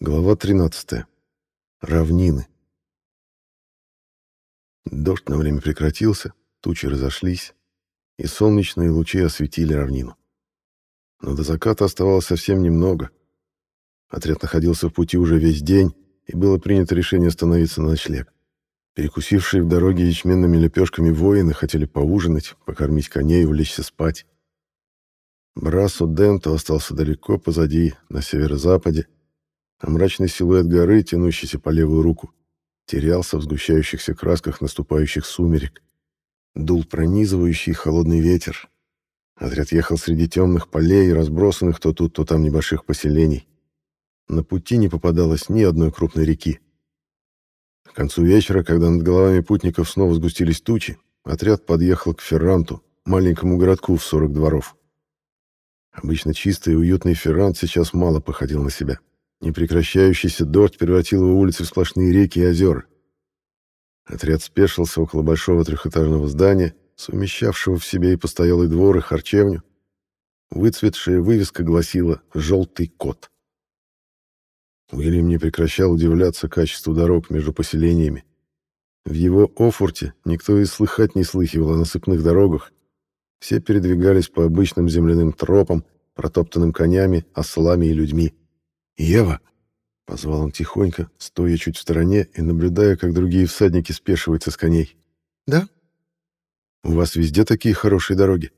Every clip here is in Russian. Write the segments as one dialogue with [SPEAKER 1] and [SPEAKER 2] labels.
[SPEAKER 1] Глава 13. Равнины. Дождь на время прекратился, тучи разошлись, и солнечные лучи осветили равнину. Но до заката оставалось совсем немного. Отряд находился в пути уже весь день, и было принято решение остановиться на ночлег. Перекусившие в дороге ячменными лепешками воины хотели поужинать, покормить коней и улечься спать. Брасо Денто остался далеко позади, на северо-западе, а мрачный силуэт горы, тянущийся по левую руку, терялся в сгущающихся красках наступающих сумерек. Дул пронизывающий холодный ветер. Отряд ехал среди темных полей, разбросанных то тут, то там небольших поселений. На пути не попадалось ни одной крупной реки. К концу вечера, когда над головами путников снова сгустились тучи, отряд подъехал к Ферранту, маленькому городку в 40 дворов. Обычно чистый и уютный Феррант сейчас мало походил на себя. Непрекращающийся дождь превратил его улицы в сплошные реки и озера. Отряд спешился около большого трехэтажного здания, совмещавшего в себе и постоялый двор, и харчевню. Выцветшая вывеска гласила «Желтый кот». Уильям не прекращал удивляться качеству дорог между поселениями. В его Офурте никто и слыхать не слыхивал о насыпных дорогах. Все передвигались по обычным земляным тропам, протоптанным конями, ослами и людьми. «Ева!» — позвал он тихонько, стоя чуть в стороне и наблюдая, как другие всадники спешиваются с коней.
[SPEAKER 2] «Да?»
[SPEAKER 1] «У вас везде такие хорошие дороги?»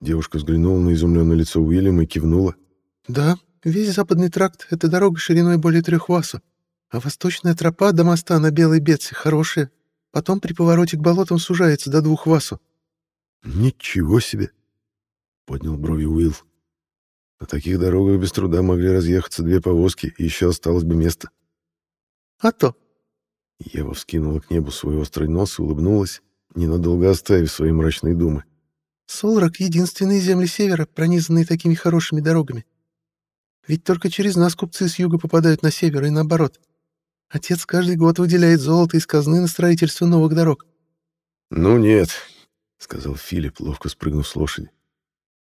[SPEAKER 1] Девушка взглянула на изумленное лицо Уильяма и кивнула.
[SPEAKER 2] «Да, весь западный тракт — это дорога шириной более трех васов, а восточная тропа до моста на Белой Бетсе хорошая, потом при повороте к болотам сужается до двух васов».
[SPEAKER 1] «Ничего себе!» — поднял брови Уилл. На таких дорогах без труда могли разъехаться две повозки, и еще осталось бы место.
[SPEAKER 2] «А то!»
[SPEAKER 1] Ева вскинула к небу свой острый нос и улыбнулась, ненадолго оставив свои мрачные думы.
[SPEAKER 2] «Солрак — единственные земли севера, пронизанные такими хорошими дорогами. Ведь только через нас купцы с юга попадают на север и наоборот. Отец каждый год выделяет золото из казны на строительство новых дорог».
[SPEAKER 1] «Ну нет», — сказал Филипп, ловко спрыгнув с лошади.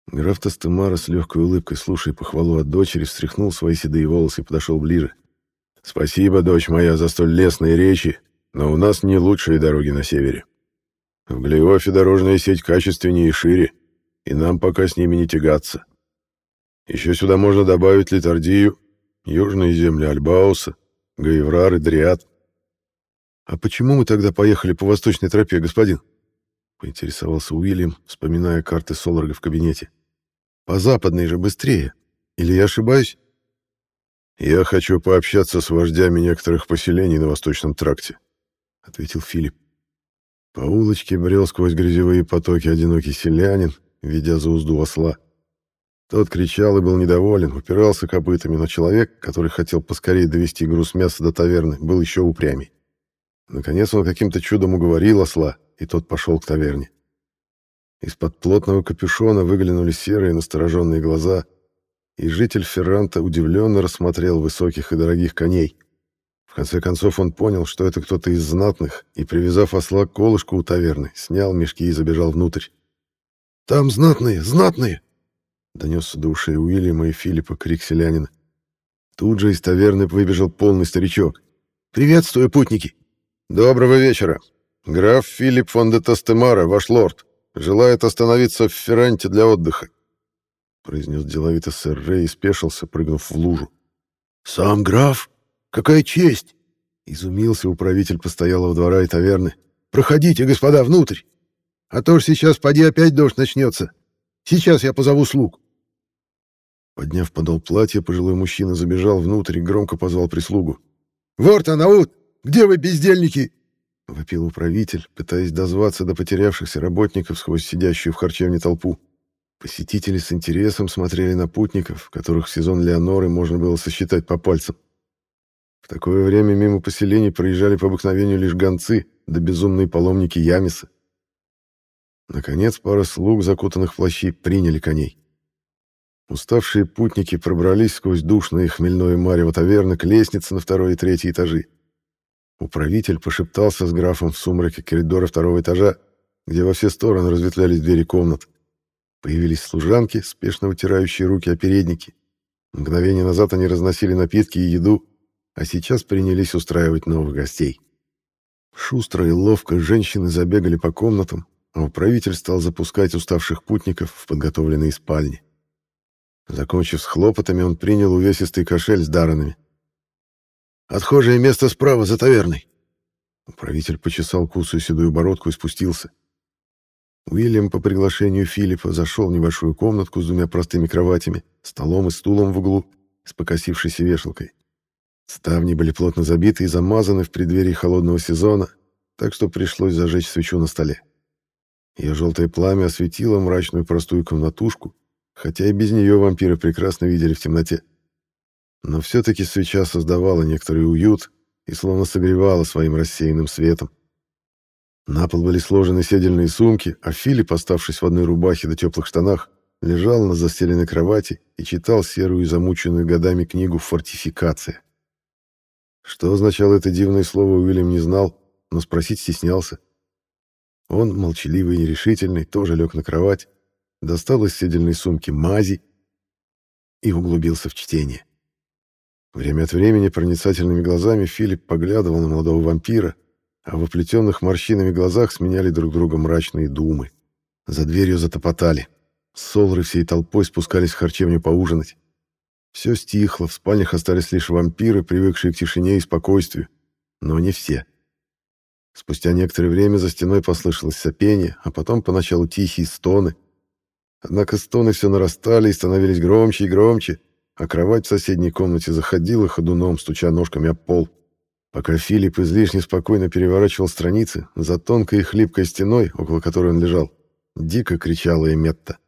[SPEAKER 1] Граф Тастемара с легкой улыбкой, слушая похвалу от дочери, встряхнул свои седые волосы и подошел ближе. «Спасибо, дочь моя, за столь лестные речи, но у нас не лучшие дороги на севере. В Глиофе дорожная сеть качественнее и шире, и нам пока с ними не тягаться. Еще сюда можно добавить Литардию, южные земли Альбауса, Гаеврар и Дриад.
[SPEAKER 2] «А почему мы тогда поехали по восточной тропе, господин?» — поинтересовался Уильям, вспоминая карты Соларга в кабинете. По западной же быстрее. Или я ошибаюсь?
[SPEAKER 1] Я хочу пообщаться с вождями некоторых поселений на Восточном тракте, ответил Филипп. По улочке брел сквозь грязевые потоки одинокий селянин, ведя за узду осла. Тот кричал и был недоволен, упирался копытами, но человек, который хотел поскорее довести груз мяса до таверны, был еще упрямей. Наконец он каким-то чудом уговорил осла, и тот пошел к таверне. Из-под плотного капюшона выглянули серые настороженные глаза, и житель Ферранта удивленно рассмотрел высоких и дорогих коней. В конце концов он понял, что это кто-то из знатных, и, привязав осла к колышку у таверны, снял мешки и забежал внутрь.
[SPEAKER 2] «Там знатные, знатные!»
[SPEAKER 1] — донесся до ушей Уильяма и Филиппа крик селянина. Тут же из таверны выбежал полный старичок.
[SPEAKER 2] «Приветствую, путники!»
[SPEAKER 1] «Доброго вечера! Граф Филипп фон де Тастемара, ваш лорд!» Желает остановиться в Ферранте для отдыха, произнес деловито сэр Рэй и спешился, прыгнув в лужу.
[SPEAKER 2] Сам граф? Какая честь!
[SPEAKER 1] Изумился управитель постоялого двора и таверны.
[SPEAKER 2] Проходите, господа, внутрь. А то ж сейчас поди опять дождь начнется. Сейчас я позову слуг.
[SPEAKER 1] Подняв подол платья, пожилой мужчина забежал внутрь и громко позвал прислугу.
[SPEAKER 2] «Ворта, Наут! Где вы, бездельники?
[SPEAKER 1] — вопил управитель, пытаясь дозваться до потерявшихся работников сквозь сидящую в харчевне толпу. Посетители с интересом смотрели на путников, которых в сезон Леоноры можно было сосчитать по пальцам. В такое время мимо поселений проезжали по обыкновению лишь гонцы да безумные паломники Ямиса. Наконец, пара слуг, закутанных в плащи, приняли коней. Уставшие путники пробрались сквозь душное хмельное марево таверны к лестнице на второй и третий этажи. Управитель пошептался с графом в сумраке коридора второго этажа, где во все стороны разветвлялись двери комнат. Появились служанки, спешно вытирающие руки о передники. Мгновение назад они разносили напитки и еду, а сейчас принялись устраивать новых гостей. Шустро и ловко женщины забегали по комнатам, а управитель стал запускать уставших путников в подготовленные спальни. Закончив с хлопотами, он принял увесистый кошель с даранами. «Отхожее место справа, за таверной!» Управитель почесал кусую седую бородку и спустился. Уильям по приглашению Филиппа зашел в небольшую комнатку с двумя простыми кроватями, столом и стулом в углу, с покосившейся вешалкой. Ставни были плотно забиты и замазаны в преддверии холодного сезона, так что пришлось зажечь свечу на столе. Ее желтое пламя осветило мрачную простую комнатушку, хотя и без нее вампиры прекрасно видели в темноте. Но все-таки свеча создавала некоторый уют и словно согревала своим рассеянным светом. На пол были сложены седельные сумки, а Филипп, оставшись в одной рубахе до теплых штанах, лежал на застеленной кровати и читал серую и замученную годами книгу «Фортификация». Что означало это дивное слово, Уильям не знал, но спросить стеснялся. Он, молчаливый и нерешительный, тоже лег на кровать, достал из седельной сумки мази и углубился в чтение. Время от времени проницательными глазами Филипп поглядывал на молодого вампира, а в оплетенных морщинами глазах сменяли друг друга мрачные думы. За дверью затопотали. Солры всей толпой спускались в харчевню поужинать. Все стихло, в спальнях остались лишь вампиры, привыкшие к тишине и спокойствию. Но не все. Спустя некоторое время за стеной послышалось сопение, а потом поначалу тихие стоны. Однако стоны все нарастали и становились громче и громче, а кровать в соседней комнате заходила ходуном, стуча ножками об пол. Пока Филипп излишне спокойно переворачивал страницы, за тонкой и хлипкой стеной, около которой он лежал, дико кричала Эметта.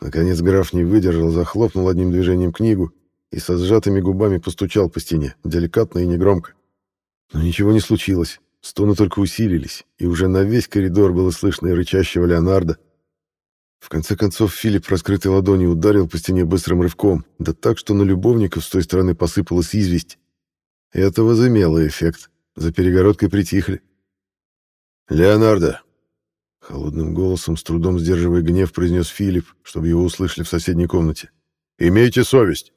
[SPEAKER 1] Наконец граф не выдержал, захлопнул одним движением книгу и со сжатыми губами постучал по стене, деликатно и негромко. Но ничего не случилось, стоны только усилились, и уже на весь коридор было слышно и рычащего Леонардо. В конце концов Филипп раскрытой ладонью ударил по стене быстрым рывком, да так, что на любовников с той стороны посыпалась известь. Это возымело эффект. За перегородкой притихли. «Леонардо, Холодным голосом, с трудом сдерживая гнев, произнес Филипп, чтобы его услышали в соседней комнате. «Имейте совесть!»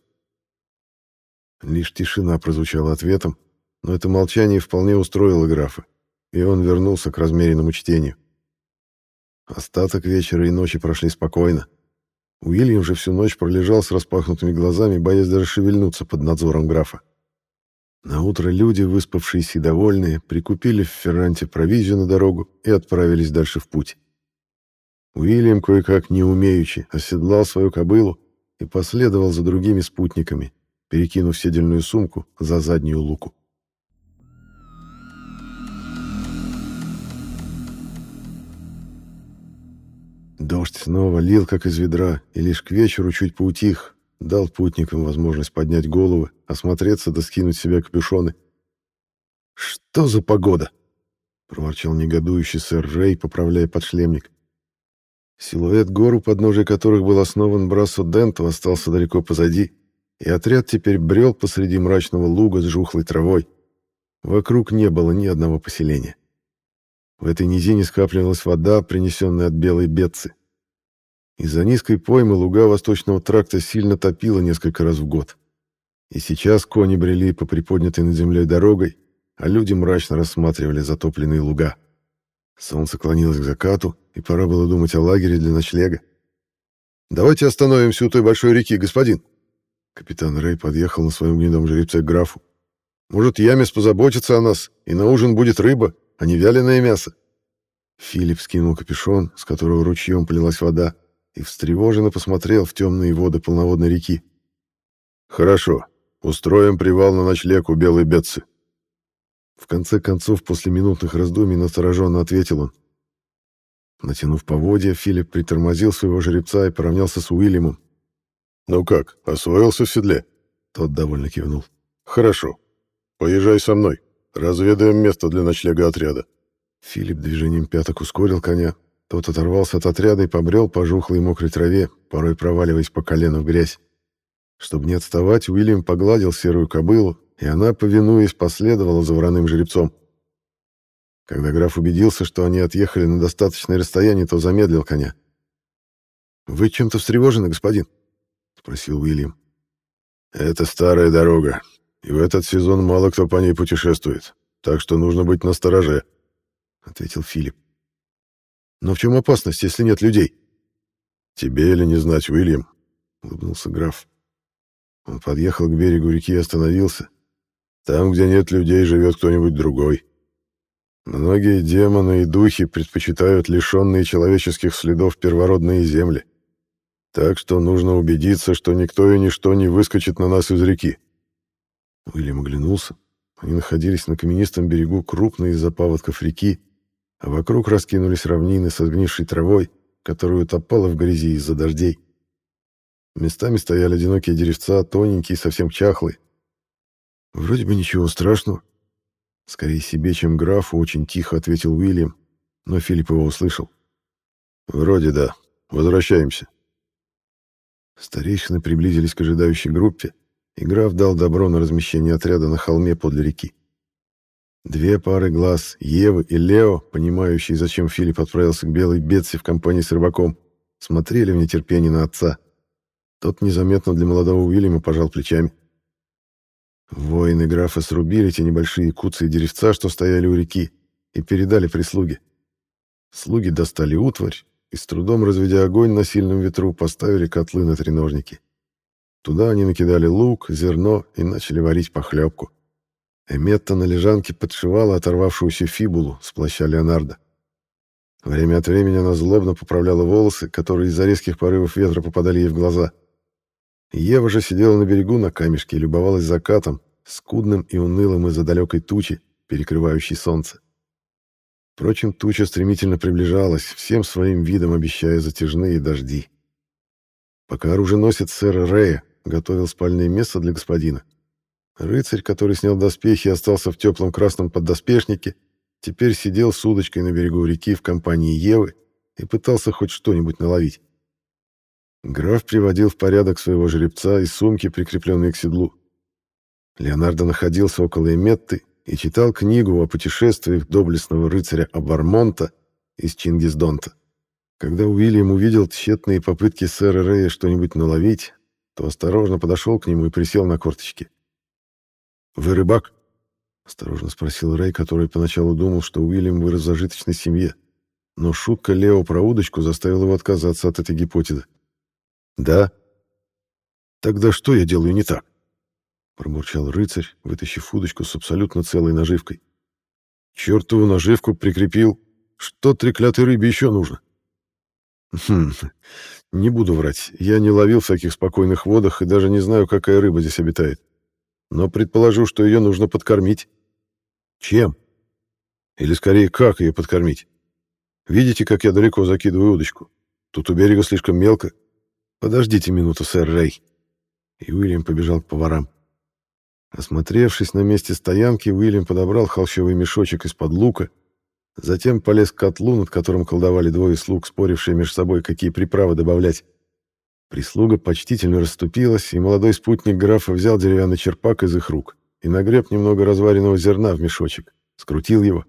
[SPEAKER 1] Лишь тишина прозвучала ответом, но это молчание вполне устроило графа, и он вернулся к размеренному чтению. Остаток вечера и ночи прошли спокойно. Уильям же всю ночь пролежал с распахнутыми глазами, боясь даже шевельнуться под надзором графа. На утро люди, выспавшиеся и довольные, прикупили в Ферранте провизию на дорогу и отправились дальше в путь. Уильям, кое-как не умеючи, оседлал свою кобылу и последовал за другими спутниками, перекинув седельную сумку за заднюю луку. Дождь снова лил, как из ведра, и лишь к вечеру чуть поутих, дал путникам возможность поднять головы, осмотреться да скинуть себе капюшоны. «Что за погода?» — проворчал негодующий сэр Рэй, поправляя подшлемник. Силуэт гор, у подножия которых был основан Брасо Денто, остался далеко позади, и отряд теперь брел посреди мрачного луга с жухлой травой. Вокруг не было ни одного поселения. В этой низине скапливалась вода, принесенная от белой бедцы. Из-за низкой поймы луга Восточного тракта сильно топило несколько раз в год. И сейчас кони брели по приподнятой над землей дорогой, а люди мрачно рассматривали затопленные луга. Солнце клонилось к закату, и пора было думать о лагере для ночлега. «Давайте остановимся у той большой реки, господин!» Капитан Рэй подъехал на своем гнедом жеребце к графу. «Может, Ямес позаботится о нас, и на ужин будет рыба, а не вяленое мясо?» Филипп скинул капюшон, с которого ручьем полилась вода, и встревоженно посмотрел в темные воды полноводной реки. «Хорошо. Устроим привал на ночлег у Белой Бетсы». В конце концов, после минутных раздумий, настороженно ответил он. Натянув поводья, Филипп притормозил своего жеребца и поравнялся с Уильямом. «Ну как, освоился в седле?» Тот довольно кивнул. «Хорошо. Поезжай со мной. Разведаем место для ночлега отряда». Филипп движением пяток ускорил коня, тот оторвался от отряда и побрел по жухлой мокрой траве, порой проваливаясь по колено в грязь. Чтобы не отставать, Уильям погладил серую кобылу, и она, повинуясь, последовала за вороным жеребцом. Когда граф убедился, что они отъехали на достаточное расстояние, то замедлил коня. «Вы чем-то встревожены, господин?» — спросил Уильям. «Это старая дорога. И в этот сезон мало кто по ней путешествует, так что нужно быть настороже», — ответил Филипп. «Но в чем опасность, если нет людей?» «Тебе или не знать, Уильям?» — улыбнулся граф. Он подъехал к берегу реки и остановился. «Там, где нет людей, живет кто-нибудь другой. Многие демоны и духи предпочитают лишенные человеческих следов первородные земли. Так что нужно убедиться, что никто и ничто не выскочит на нас из реки. Уильям оглянулся. Они находились на каменистом берегу крупной из-за паводков реки, а вокруг раскинулись равнины со сгнившей травой, которая утопала в грязи из-за дождей. Местами стояли одинокие деревца, тоненькие, совсем чахлые. Вроде бы ничего страшного, Скорее себе, чем графу, очень тихо ответил Уильям, но Филипп его услышал. «Вроде да. Возвращаемся». Старейшины приблизились к ожидающей группе, и граф дал добро на размещение отряда на холме подле реки. Две пары глаз, Евы и Лео, понимающие, зачем Филипп отправился к Белой Бетси в компании с рыбаком, смотрели в нетерпении на отца. Тот незаметно для молодого Уильяма пожал плечами. Воины графа срубили те небольшие куцы и деревца, что стояли у реки, и передали прислуге. Слуги достали утварь и, с трудом разведя огонь на сильном ветру, поставили котлы на треножники. Туда они накидали лук, зерно и начали варить похлебку. Эметта на лежанке подшивала оторвавшуюся фибулу с плаща Леонардо. Время от времени она злобно поправляла волосы, которые из-за резких порывов ветра попадали ей в глаза — Ева же сидела на берегу на камешке и любовалась закатом, скудным и унылым из-за далекой тучи, перекрывающей солнце. Впрочем, туча стремительно приближалась, всем своим видом обещая затяжные дожди. Пока оруженосец сэра Рея готовил спальное место для господина, рыцарь, который снял доспехи и остался в теплом красном поддоспешнике, теперь сидел с удочкой на берегу реки в компании Евы и пытался хоть что-нибудь наловить. Граф приводил в порядок своего жеребца и сумки, прикрепленные к седлу. Леонардо находился около Эметты и читал книгу о путешествиях доблестного рыцаря Абармонта из Чингисдонта. Когда Уильям увидел тщетные попытки сэра Рея что-нибудь наловить, то осторожно подошел к нему и присел на корточки. «Вы рыбак?» — осторожно спросил Рэй, который поначалу думал, что Уильям вырос в зажиточной семье. Но шутка Лео про удочку заставила его отказаться от этой гипотезы. «Да». «Тогда что я делаю не так?» Промурчал рыцарь, вытащив удочку с абсолютно целой наживкой. «Чертову наживку прикрепил. Что треклятой рыбе еще нужно?» «Хм, не буду врать. Я не ловил в таких спокойных водах и даже не знаю, какая рыба здесь обитает. Но предположу, что ее нужно подкормить. Чем? Или скорее, как ее подкормить? Видите, как я далеко закидываю удочку? Тут у берега слишком мелко, «Подождите минуту, сэр Рэй». И Уильям побежал к поварам. Осмотревшись на месте стоянки, Уильям подобрал холщовый мешочек из-под лука, затем полез к котлу, над которым колдовали двое слуг, спорившие между собой, какие приправы добавлять. Прислуга почтительно расступилась, и молодой спутник графа взял деревянный черпак из их рук и нагреб немного разваренного зерна в мешочек, скрутил его.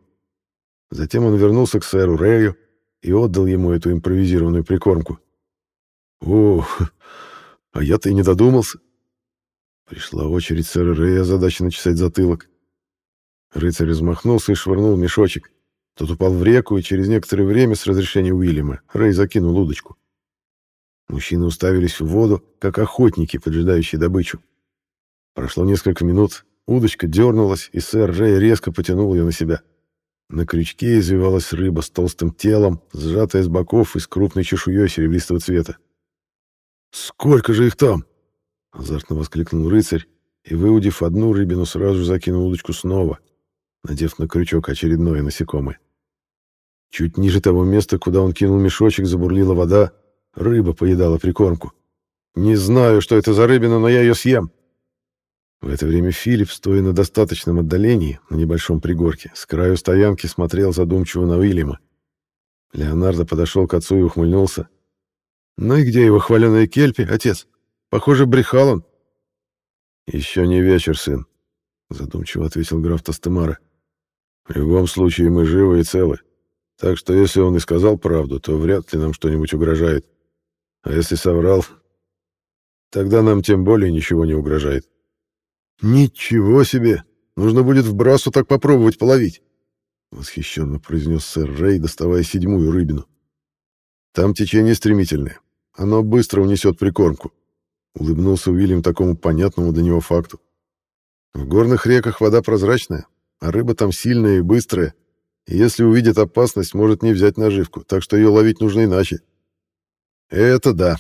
[SPEAKER 1] Затем он вернулся к сэру Рэю и отдал ему эту импровизированную прикормку. Ох, а я-то и не додумался. Пришла очередь сэра Рэя озадаченно чесать затылок. Рыцарь размахнулся и швырнул мешочек. Тот упал в реку, и через некоторое время, с разрешения Уильяма, Рэй закинул удочку. Мужчины уставились в воду, как охотники, поджидающие добычу. Прошло несколько минут, удочка дернулась, и сэр Рэй резко потянул ее на себя. На крючке извивалась рыба с толстым телом, сжатая с боков и с крупной чешуей серебристого цвета. «Сколько же их там?» — азартно воскликнул рыцарь и, выудив одну рыбину, сразу закинул удочку снова, надев на крючок очередное насекомое. Чуть ниже того места, куда он кинул мешочек, забурлила вода, рыба поедала прикормку. «Не знаю, что это за рыбина, но я ее съем!» В это время Филипп, стоя на достаточном отдалении, на небольшом пригорке, с краю стоянки смотрел задумчиво на Уильяма. Леонардо подошел к отцу и ухмыльнулся. «Ну и где его хваленая кельпи, отец? Похоже, брехал он». «Еще не вечер, сын», — задумчиво ответил граф Тастемара. «В любом случае мы живы и целы, так что если он и сказал правду, то вряд ли нам что-нибудь угрожает. А если соврал, тогда нам тем более ничего не угрожает. «Ничего себе! Нужно будет в брасу так попробовать половить!» — восхищенно произнес сэр Рэй, доставая седьмую рыбину. «Там течение стремительное. Оно быстро унесет прикормку», — улыбнулся Уильям такому понятному для него факту. «В горных реках вода прозрачная, а рыба там сильная и быстрая, если увидит опасность, может не взять наживку, так что ее ловить нужно иначе». «Это да».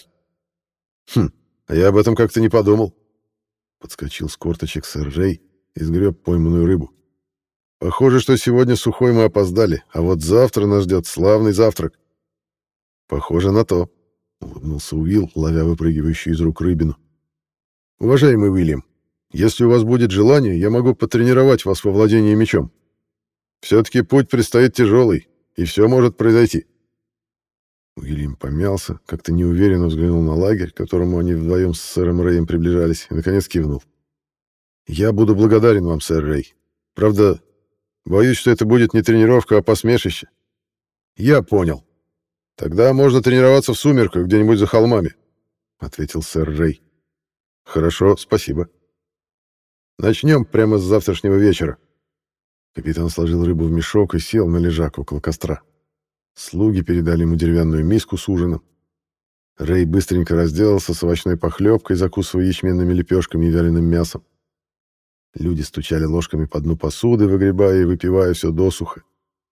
[SPEAKER 1] «Хм, а я об этом как-то не подумал», — подскочил с корточек сэр Рэй и сгреб пойманную рыбу. Похоже, что сегодня сухой мы опоздали, а вот завтра нас ждет славный завтрак. Похоже на то, улыбнулся Уилл, ловя выпрыгивающую из рук рыбину. Уважаемый Уильям, если у вас будет желание, я могу потренировать вас во владении мечом. Все-таки путь предстоит тяжелый, и все может произойти. Уильям помялся, как-то неуверенно взглянул на лагерь, к которому они вдвоем с сэром Рэем приближались, и, наконец, кивнул. «Я буду благодарен вам, сэр Рэй. Правда, Боюсь, что это будет не тренировка, а посмешище. Я понял. Тогда можно тренироваться в сумерках где-нибудь за холмами, ответил сэр Рэй. Хорошо, спасибо. Начнем прямо с завтрашнего вечера. Капитан сложил рыбу в мешок и сел на лежак около костра. Слуги передали ему деревянную миску с ужином. Рэй быстренько разделался с овощной похлебкой, закусывая ячменными лепешками и вяленым мясом. Люди стучали ложками по дну посуды, выгребая и выпивая все досуха.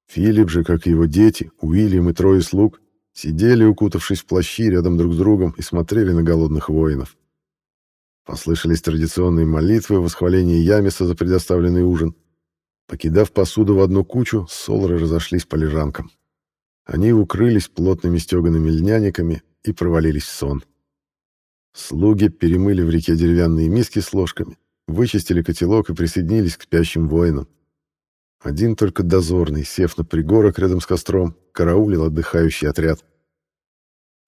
[SPEAKER 1] Филипп же, как и его дети, Уильям и трое слуг, сидели, укутавшись в плащи рядом друг с другом и смотрели на голодных воинов. Послышались традиционные молитвы, восхваление Ямиса за предоставленный ужин. Покидав посуду в одну кучу, солры разошлись по лежанкам. Они укрылись плотными стегаными льняниками и провалились в сон. Слуги перемыли в реке деревянные миски с ложками, вычистили котелок и присоединились к спящим воинам. Один только дозорный, сев на пригорок рядом с костром, караулил отдыхающий отряд.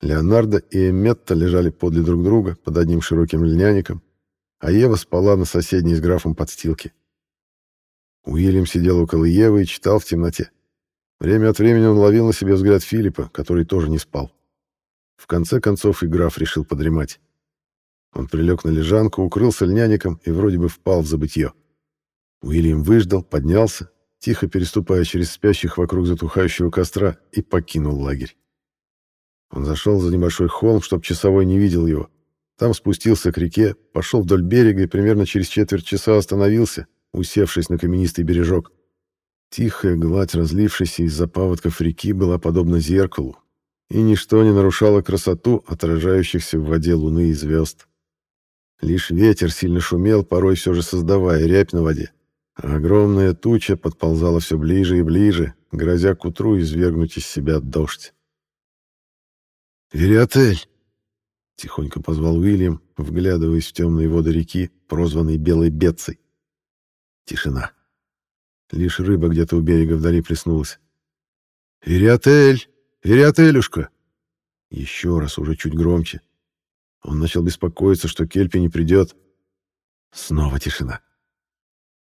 [SPEAKER 1] Леонардо и Эметта лежали подле друг друга под одним широким льняником, а Ева спала на соседней с графом подстилке. Уильям сидел около Евы и читал в темноте. Время от времени он ловил на себе взгляд Филиппа, который тоже не спал. В конце концов и граф решил подремать. Он прилег на лежанку, укрылся льняником и вроде бы впал в забытье. Уильям выждал, поднялся, тихо переступая через спящих вокруг затухающего костра, и покинул лагерь. Он зашел за небольшой холм, чтобы часовой не видел его. Там спустился к реке, пошел вдоль берега и примерно через четверть часа остановился, усевшись на каменистый бережок. Тихая гладь, разлившаяся из-за паводков реки, была подобна зеркалу, и ничто не нарушало красоту отражающихся в воде луны и звезд. Лишь ветер сильно шумел, порой все же создавая рябь на воде. А огромная туча подползала все ближе и ближе, грозя к утру извергнуть из себя дождь. «Вериотель!» — тихонько позвал Уильям, вглядываясь в темные воды реки, прозванной Белой Бетцей. Тишина. Лишь рыба где-то у берега вдали плеснулась. «Вериотель! Вериотелюшка!» Еще раз, уже чуть громче. Он начал беспокоиться, что Кельпи не придет. Снова тишина.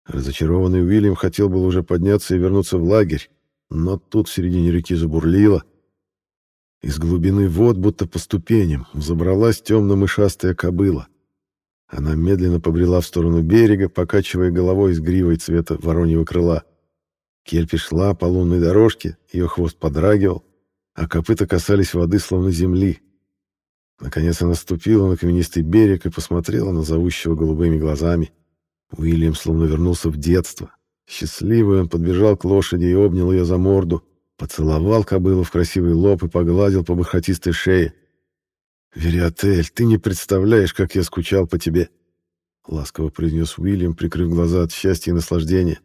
[SPEAKER 1] Разочарованный Уильям хотел был уже подняться и вернуться в лагерь, но тут в середине реки забурлило. Из глубины вод, будто по ступеням, взобралась темно-мышастая кобыла. Она медленно побрела в сторону берега, покачивая головой с гривой цвета вороньего крыла. Кельпи шла по лунной дорожке, ее хвост подрагивал, а копыта касались воды, словно земли, Наконец она ступила на каменистый берег и посмотрела на зовущего голубыми глазами. Уильям словно вернулся в детство. Счастливый он подбежал к лошади и обнял ее за морду, поцеловал кобылу в красивый лоб и погладил по бархатистой шее. «Вериотель, ты не представляешь, как я скучал по тебе!» — ласково произнес Уильям, прикрыв глаза от счастья и наслаждения.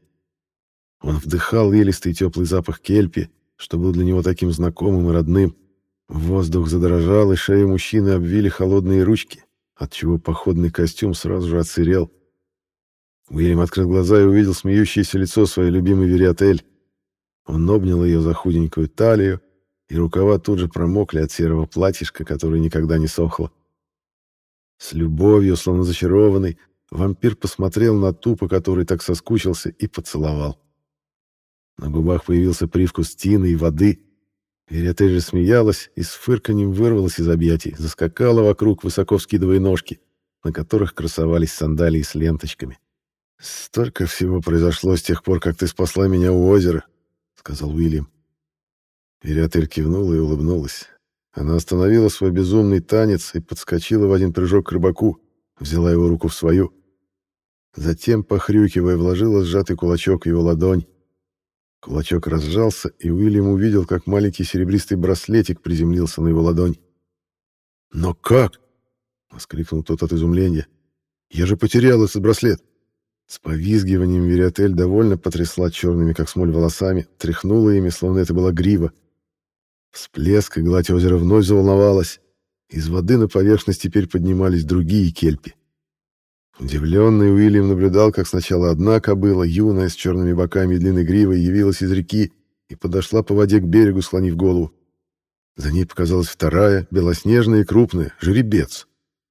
[SPEAKER 1] Он вдыхал елистый теплый запах кельпи, что был для него таким знакомым и родным. Воздух задрожал, и шею мужчины обвили холодные ручки, отчего походный костюм сразу же отсырел. Уильям открыл глаза и увидел смеющееся лицо своей любимой Вериотель. Он обнял ее за худенькую талию, и рукава тут же промокли от серого платьишка, которое никогда не сохло. С любовью, словно зачарованный, вампир посмотрел на ту, по которой так соскучился, и поцеловал. На губах появился привкус тины и воды, Веретель же смеялась и с фырканьем вырвалась из объятий, заскакала вокруг, высоко вскидывая ножки, на которых красовались сандалии с ленточками. «Столько всего произошло с тех пор, как ты спасла меня у озера», — сказал Уильям. Вериотель кивнула и улыбнулась. Она остановила свой безумный танец и подскочила в один прыжок к рыбаку, взяла его руку в свою. Затем, похрюкивая, вложила сжатый кулачок в его ладонь. Кулачок разжался, и Уильям увидел, как маленький серебристый браслетик приземлился на его ладонь. «Но как?» — воскликнул тот от изумления. «Я же потерял этот браслет!» С повизгиванием Вериотель довольно потрясла черными, как смоль, волосами, тряхнула ими, словно это была грива. Всплеск, и гладь озера вновь заволновалась. Из воды на поверхность теперь поднимались другие кельпи. Удивленный Уильям наблюдал, как сначала одна кобыла, юная, с черными боками и длинной гривой, явилась из реки и подошла по воде к берегу, склонив голову. За ней показалась вторая, белоснежная и крупная, жеребец.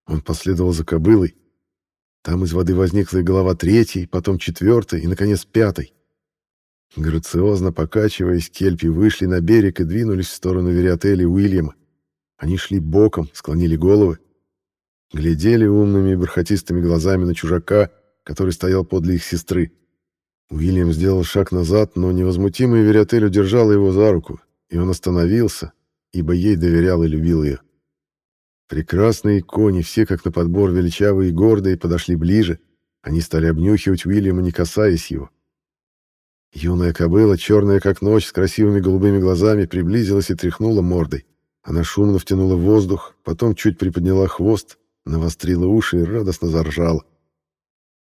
[SPEAKER 1] Он последовал за кобылой, там из воды возникла и голова третьей, потом четвертой и, наконец, пятой. Грациозно покачиваясь, кельпи вышли на берег и двинулись в сторону Вериотеля Уильяма. Они шли боком, склонили головы, глядели умными бархатистыми глазами на чужака, который стоял подле их сестры. Уильям сделал шаг назад, но невозмутимый Вериотель удержал его за руку, и он остановился, ибо ей доверял и любил ее. Прекрасные кони, все как на подбор величавые и гордые, подошли ближе. Они стали обнюхивать Уильяма, не касаясь его. Юная кобыла, черная как ночь, с красивыми голубыми глазами, приблизилась и тряхнула мордой. Она шумно втянула воздух, потом чуть приподняла хвост, навострила уши и радостно заржала.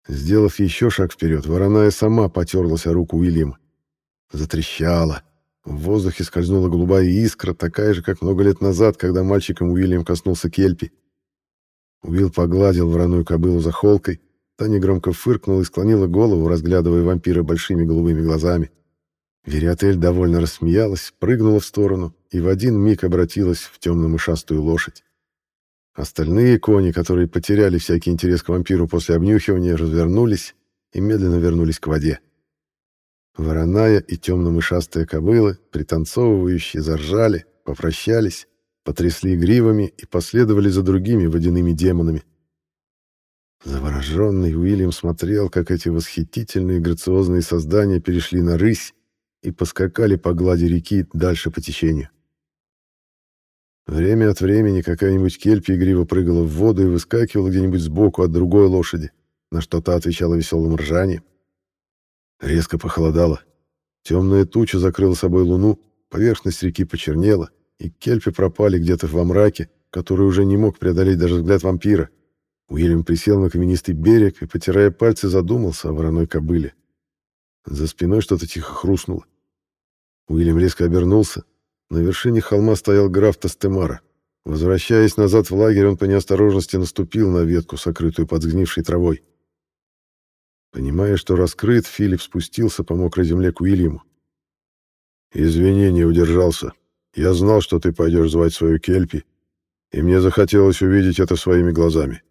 [SPEAKER 1] Сделав еще шаг вперед, вороная сама потерлась о руку Уильяма. Затрещала. В воздухе скользнула голубая искра, такая же, как много лет назад, когда мальчиком Уильям коснулся кельпи. Уилл погладил вороную кобылу за холкой, та негромко фыркнула и склонила голову, разглядывая вампира большими голубыми глазами. Вериотель довольно рассмеялась, прыгнула в сторону и в один миг обратилась в темно-мышастую лошадь. Остальные кони, которые потеряли всякий интерес к вампиру после обнюхивания, развернулись и медленно вернулись к воде. Вороная и темно-мышастая кобылы, пританцовывающие, заржали, попрощались, потрясли гривами и последовали за другими водяными демонами. Завороженный Уильям смотрел, как эти восхитительные грациозные создания перешли на рысь и поскакали по глади реки дальше по течению. Время от времени какая-нибудь кельпи игриво прыгала в воду и выскакивала где-нибудь сбоку от другой лошади, на что та отвечала веселым ржанием. Резко похолодало. Темная туча закрыла собой луну, поверхность реки почернела, и кельпи пропали где-то во мраке, который уже не мог преодолеть даже взгляд вампира. Уильям присел на каменистый берег и, потирая пальцы, задумался о вороной кобыле. За спиной что-то тихо хрустнуло. Уильям резко обернулся. На вершине холма стоял граф Тастемара. Возвращаясь назад в лагерь, он по неосторожности наступил на ветку, сокрытую под сгнившей травой. Понимая, что раскрыт, Филипп спустился по мокрой земле к Уильяму. «Извини, не удержался. Я знал, что ты пойдешь звать свою Кельпи, и мне захотелось увидеть это своими глазами».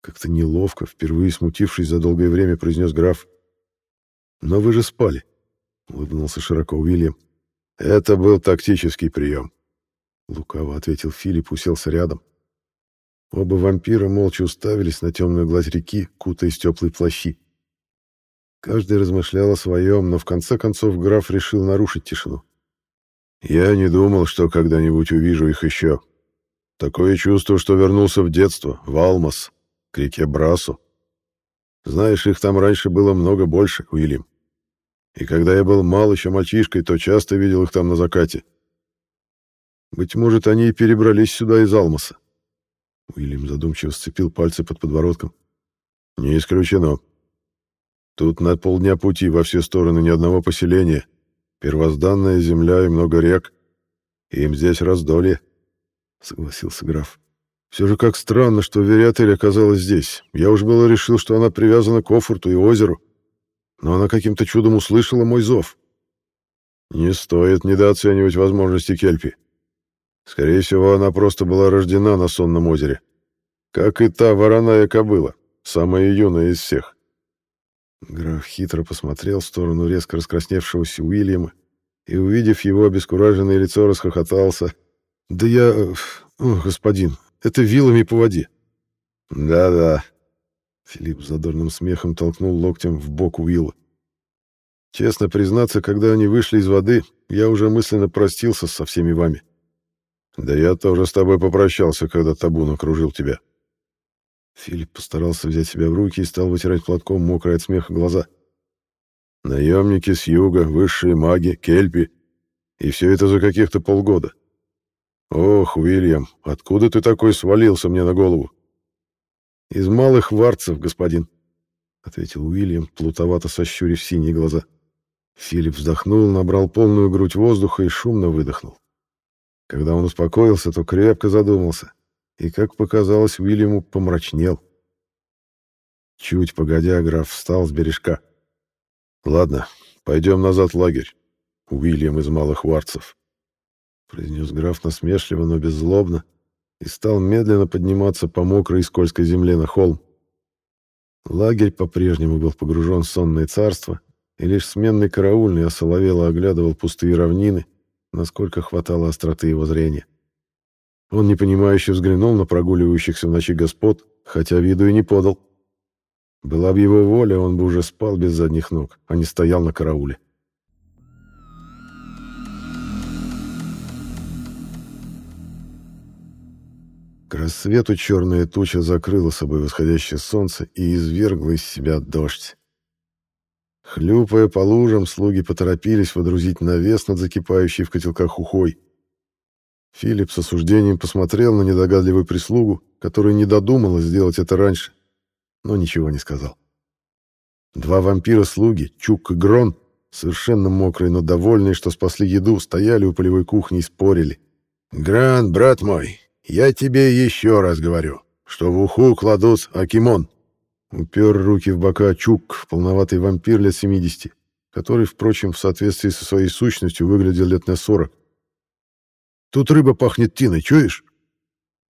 [SPEAKER 1] Как-то неловко, впервые смутившись за долгое время, произнес граф. «Но вы же спали», — улыбнулся широко Уильям. «Это был тактический прием», — лукаво ответил Филипп, уселся рядом. Оба вампира молча уставились на темную гладь реки, кутаясь теплые плащи. Каждый размышлял о своем, но в конце концов граф решил нарушить тишину. «Я не думал, что когда-нибудь увижу их еще. Такое чувство, что вернулся в детство, в Алмас, к реке Брасу. Знаешь, их там раньше было много больше, Уильям. И когда я был мал еще мальчишкой, то часто видел их там на закате. Быть может, они и перебрались сюда из Алмаса. Уильям задумчиво сцепил пальцы под подбородком. «Не исключено. Тут на полдня пути во все стороны ни одного поселения. Первозданная земля и много рек. Им здесь раздолье», — согласился граф. «Все же как странно, что Вериатель оказалась здесь. Я уж было решил, что она привязана к Офорту и озеру. Но она каким-то чудом услышала мой зов. Не стоит недооценивать возможности Кельпи. Скорее всего, она просто была рождена на сонном озере. Как и та вороная кобыла, самая юная из всех. Граф хитро посмотрел в сторону резко раскрасневшегося Уильяма и, увидев его обескураженное лицо, расхохотался. «Да я... О, господин, это вилами по воде». «Да-да. Филипп задорным смехом толкнул локтем в бок Уилла. Честно признаться, когда они вышли из воды, я уже мысленно простился со всеми вами. Да я тоже с тобой попрощался, когда табун окружил тебя. Филипп постарался взять себя в руки и стал вытирать платком мокрые от смеха глаза. Наемники с юга, высшие маги, кельпи. И все это за каких-то полгода. Ох, Уильям, откуда ты такой свалился мне на голову? Из малых варцев, господин, — ответил Уильям, плутовато сощурив синие глаза. Филипп вздохнул, набрал полную грудь воздуха и шумно выдохнул. Когда он успокоился, то крепко задумался, и, как показалось, Уильяму помрачнел. Чуть погодя, граф встал с бережка. «Ладно, пойдем назад в лагерь. Уильям из Малых Варцев», — произнес граф насмешливо, но беззлобно, и стал медленно подниматься по мокрой и скользкой земле на холм. Лагерь по-прежнему был погружен в сонное царство, и лишь сменный караульный осоловело оглядывал пустые равнины, насколько хватало остроты его зрения. Он непонимающе взглянул на прогуливающихся в ночи господ, хотя виду и не подал. Была бы его воля, он бы уже спал без задних ног, а не стоял на карауле. К рассвету черная туча закрыла собой восходящее солнце и извергла из себя дождь. Хлюпая по лужам, слуги поторопились водрузить навес над закипающей в котелках ухой. Филипп с осуждением посмотрел на недогадливую прислугу, которая не додумалась сделать это раньше, но ничего не сказал. Два вампира-слуги, Чук и Грон, совершенно мокрые, но довольные, что спасли еду, стояли у полевой кухни и спорили. «Гран, брат мой, я тебе еще раз говорю, что в уху кладут акимон. Упер руки в бока Чук, полноватый вампир лет 70, который, впрочем, в соответствии со своей сущностью выглядел лет на 40. «Тут рыба пахнет тиной, чуешь?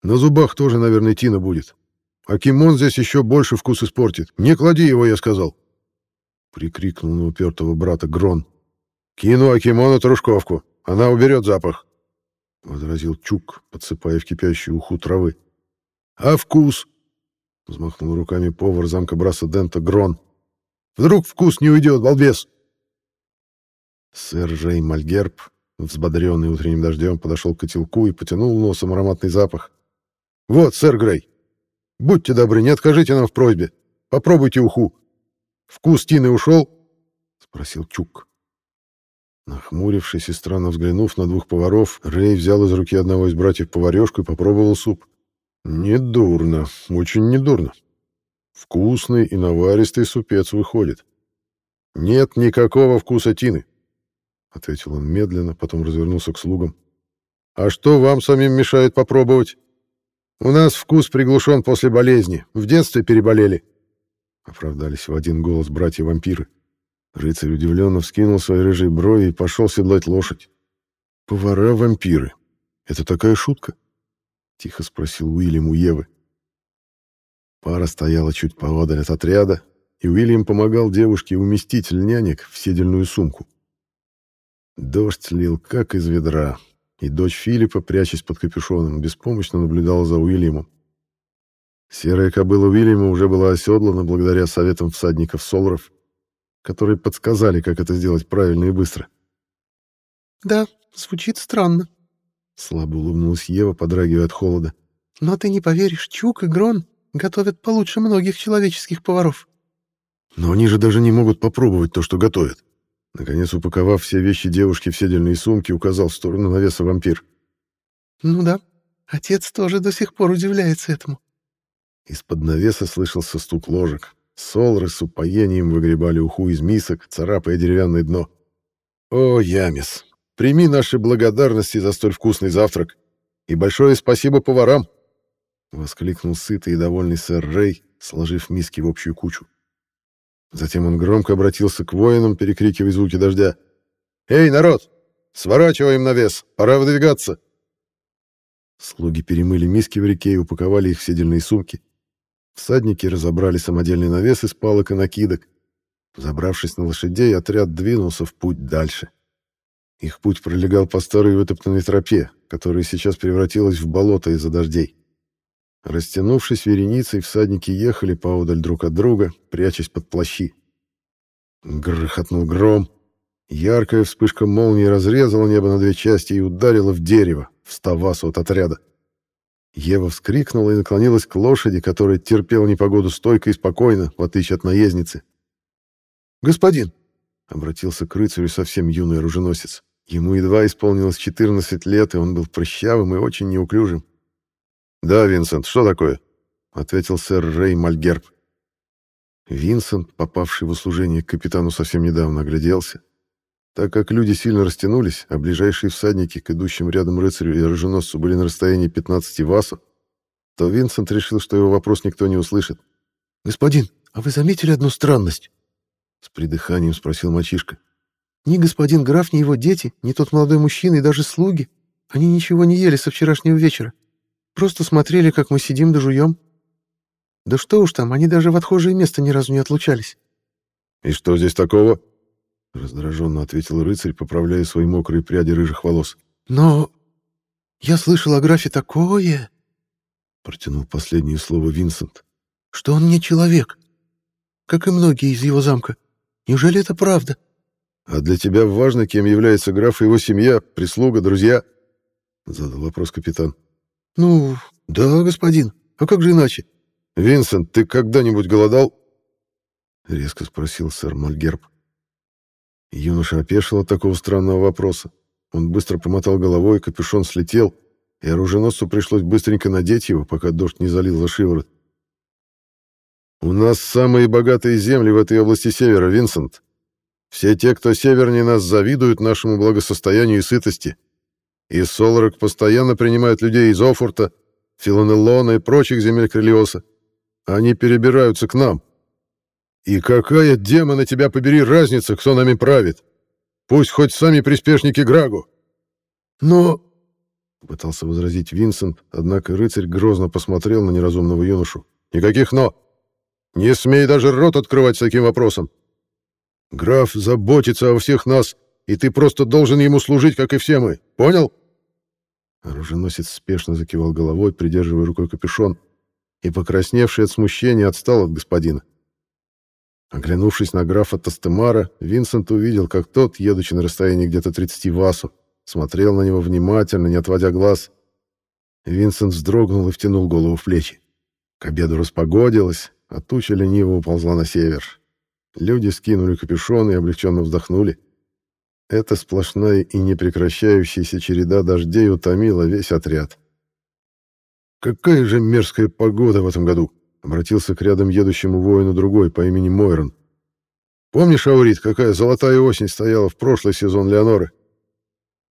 [SPEAKER 1] На зубах тоже, наверное, тина будет. А кимон здесь еще больше вкус испортит. Не клади его, я сказал!» Прикрикнул на упертого брата Грон. «Кину Акимону трушковку, она уберет запах!» Возразил Чук, подсыпая в кипящую уху травы. «А вкус?» Взмахнул руками повар замка Браса Дента Грон. «Вдруг вкус не уйдет, балбес!» Сэр Жей Мальгерб, взбодренный утренним дождем, подошел к котелку и потянул носом ароматный запах. «Вот, сэр Грей, будьте добры, не откажите нам в просьбе. Попробуйте уху. Вкус тины ушел?» — спросил Чук. Нахмурившись и странно взглянув на двух поваров, Рэй взял из руки одного из братьев поварешку и попробовал суп. Недурно, очень недурно. Вкусный и наваристый супец выходит. Нет никакого вкуса тины, ответил он медленно, потом развернулся к слугам. А что вам самим мешает попробовать? У нас вкус приглушен после болезни. В детстве переболели. Оправдались в один голос братья-вампиры. Рыцарь удивленно вскинул свои рыжие брови и пошел седлать лошадь. Повара-вампиры. Это такая шутка? — тихо спросил Уильям у Евы. Пара стояла чуть поодаль от отряда, и Уильям помогал девушке уместить льняник в седельную сумку. Дождь лил как из ведра, и дочь Филиппа, прячась под капюшоном, беспомощно наблюдала за Уильямом. Серая кобыла Уильяма уже была оседлана благодаря советам всадников Солров, которые подсказали, как это сделать правильно и быстро.
[SPEAKER 2] «Да, звучит странно»,
[SPEAKER 1] Слабо улыбнулась Ева, подрагивая от холода.
[SPEAKER 2] «Но ты не поверишь, Чук и Грон готовят получше многих человеческих поваров».
[SPEAKER 1] «Но они же даже не могут попробовать то, что готовят». Наконец, упаковав все вещи девушки в седельные сумки, указал в сторону навеса вампир.
[SPEAKER 2] «Ну да, отец тоже до сих пор удивляется этому».
[SPEAKER 1] Из-под навеса слышался стук ложек. Солры с упоением выгребали уху из мисок, царапая деревянное дно. «О, Ямис, Прими наши благодарности за столь вкусный завтрак. И большое спасибо поварам!» — воскликнул сытый и довольный сэр Рэй, сложив миски в общую кучу. Затем он громко обратился к воинам, перекрикивая звуки дождя. «Эй, народ! Сворачиваем навес! Пора выдвигаться!» Слуги перемыли миски в реке и упаковали их в седельные сумки. Всадники разобрали самодельный навес из палок и накидок. Забравшись на лошадей, отряд двинулся в путь дальше. Их путь пролегал по старой вытоптанной тропе, которая сейчас превратилась в болото из-за дождей. Растянувшись вереницей, всадники ехали поодаль друг от друга, прячась под плащи. Грохотнул гром. Яркая вспышка молнии разрезала небо на две части и ударила в дерево, вставав от отряда. Ева вскрикнула и наклонилась к лошади, которая терпела непогоду стойко и спокойно, в отличие от наездницы.
[SPEAKER 2] «Господин!»
[SPEAKER 1] — обратился к рыцарю совсем юный оруженосец. Ему едва исполнилось 14 лет, и он был прыщавым и очень неуклюжим. «Да, Винсент, что такое?» — ответил сэр Рэй Мальгерб. Винсент, попавший в услужение к капитану совсем недавно, огляделся. Так как люди сильно растянулись, а ближайшие всадники к идущим рядом рыцарю и оруженосцу были на расстоянии 15 васов, то Винсент решил, что его вопрос никто не услышит.
[SPEAKER 2] «Господин, а вы заметили одну странность?»
[SPEAKER 1] С придыханием спросил мальчишка.
[SPEAKER 2] «Ни господин граф, ни его дети, ни тот молодой мужчина и даже слуги, они ничего не ели со вчерашнего вечера. Просто смотрели, как мы сидим да жуем. Да что уж там, они даже в отхожее место ни разу не отлучались».
[SPEAKER 1] «И что здесь такого?» Раздраженно ответил рыцарь, поправляя свои мокрые пряди рыжих волос.
[SPEAKER 2] «Но я слышал о графе такое...»
[SPEAKER 1] Протянул последнее слово Винсент.
[SPEAKER 2] «Что он не человек, как и многие из его замка. Неужели это правда?»
[SPEAKER 1] «А для тебя важно, кем является граф и его семья, прислуга, друзья?» Задал вопрос капитан.
[SPEAKER 2] «Ну, да, господин. А как же иначе?»
[SPEAKER 1] «Винсент, ты когда-нибудь голодал?» Резко спросил сэр Мальгерб. Юноша опешил от такого странного вопроса. Он быстро помотал головой, капюшон слетел, и оруженосцу пришлось быстренько надеть его, пока дождь не залил за шиворот. «У нас самые богатые земли в этой области севера, Винсент. Все те, кто севернее нас, завидуют нашему благосостоянию и сытости. И Солорок постоянно принимают людей из Офорта, Филонеллона и прочих земель Крелиоса. Они перебираются к нам. И какая, демона тебя побери, разница, кто нами правит? Пусть хоть сами приспешники Грагу.
[SPEAKER 2] Но...
[SPEAKER 1] Пытался возразить Винсент, однако рыцарь грозно посмотрел на неразумного юношу. Никаких «но». Не смей даже рот открывать с таким вопросом. Граф заботится о всех нас, и ты просто должен ему служить, как и все мы. Понял? Оруженосец спешно закивал головой, придерживая рукой капюшон, и, покрасневший от смущения, отстал от господина. Оглянувшись на графа Тастемара, Винсент увидел, как тот, едучи на расстоянии где-то 30 васов, смотрел на него внимательно, не отводя глаз. Винсент вздрогнул и втянул голову в плечи. К обеду распогодилось, а туча лениво уползла на север. Люди скинули капюшоны и облегченно вздохнули. Эта сплошная и непрекращающаяся череда дождей утомила весь отряд. «Какая же мерзкая погода в этом году!» Обратился к рядом едущему воину другой по имени Мойрон. «Помнишь, Аурит, какая золотая осень стояла в прошлый сезон Леоноры?»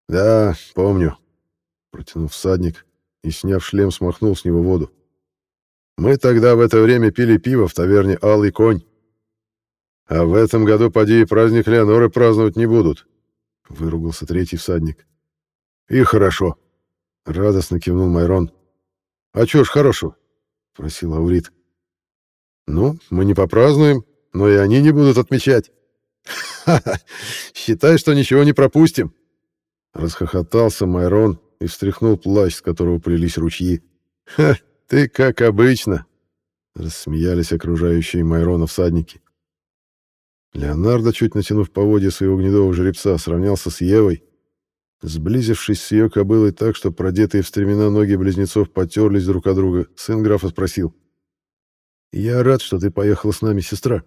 [SPEAKER 1] «Да, помню», — протянул всадник и, сняв шлем, смахнул с него воду. «Мы тогда в это время пили пиво в таверне «Алый конь». А в этом году, поди, праздник Леоноры праздновать не будут», — выругался третий всадник. «И хорошо», — радостно кивнул Майрон. «А чё ж хорошего?» — просил Аурит. Ну, мы не попразднуем, но и они не будут отмечать. Ха-ха, считай, что ничего не пропустим. Расхохотался Майрон и встряхнул плащ, с которого плелись ручьи. Ха, ты как обычно. Рассмеялись окружающие Майрона всадники. Леонардо, чуть натянув поводья своего гнедого жеребца, сравнялся с Евой. Сблизившись с ее кобылой так, что продетые в стремена ноги близнецов потерлись друг от друга, сын графа спросил — «Я рад, что ты поехала с нами, сестра».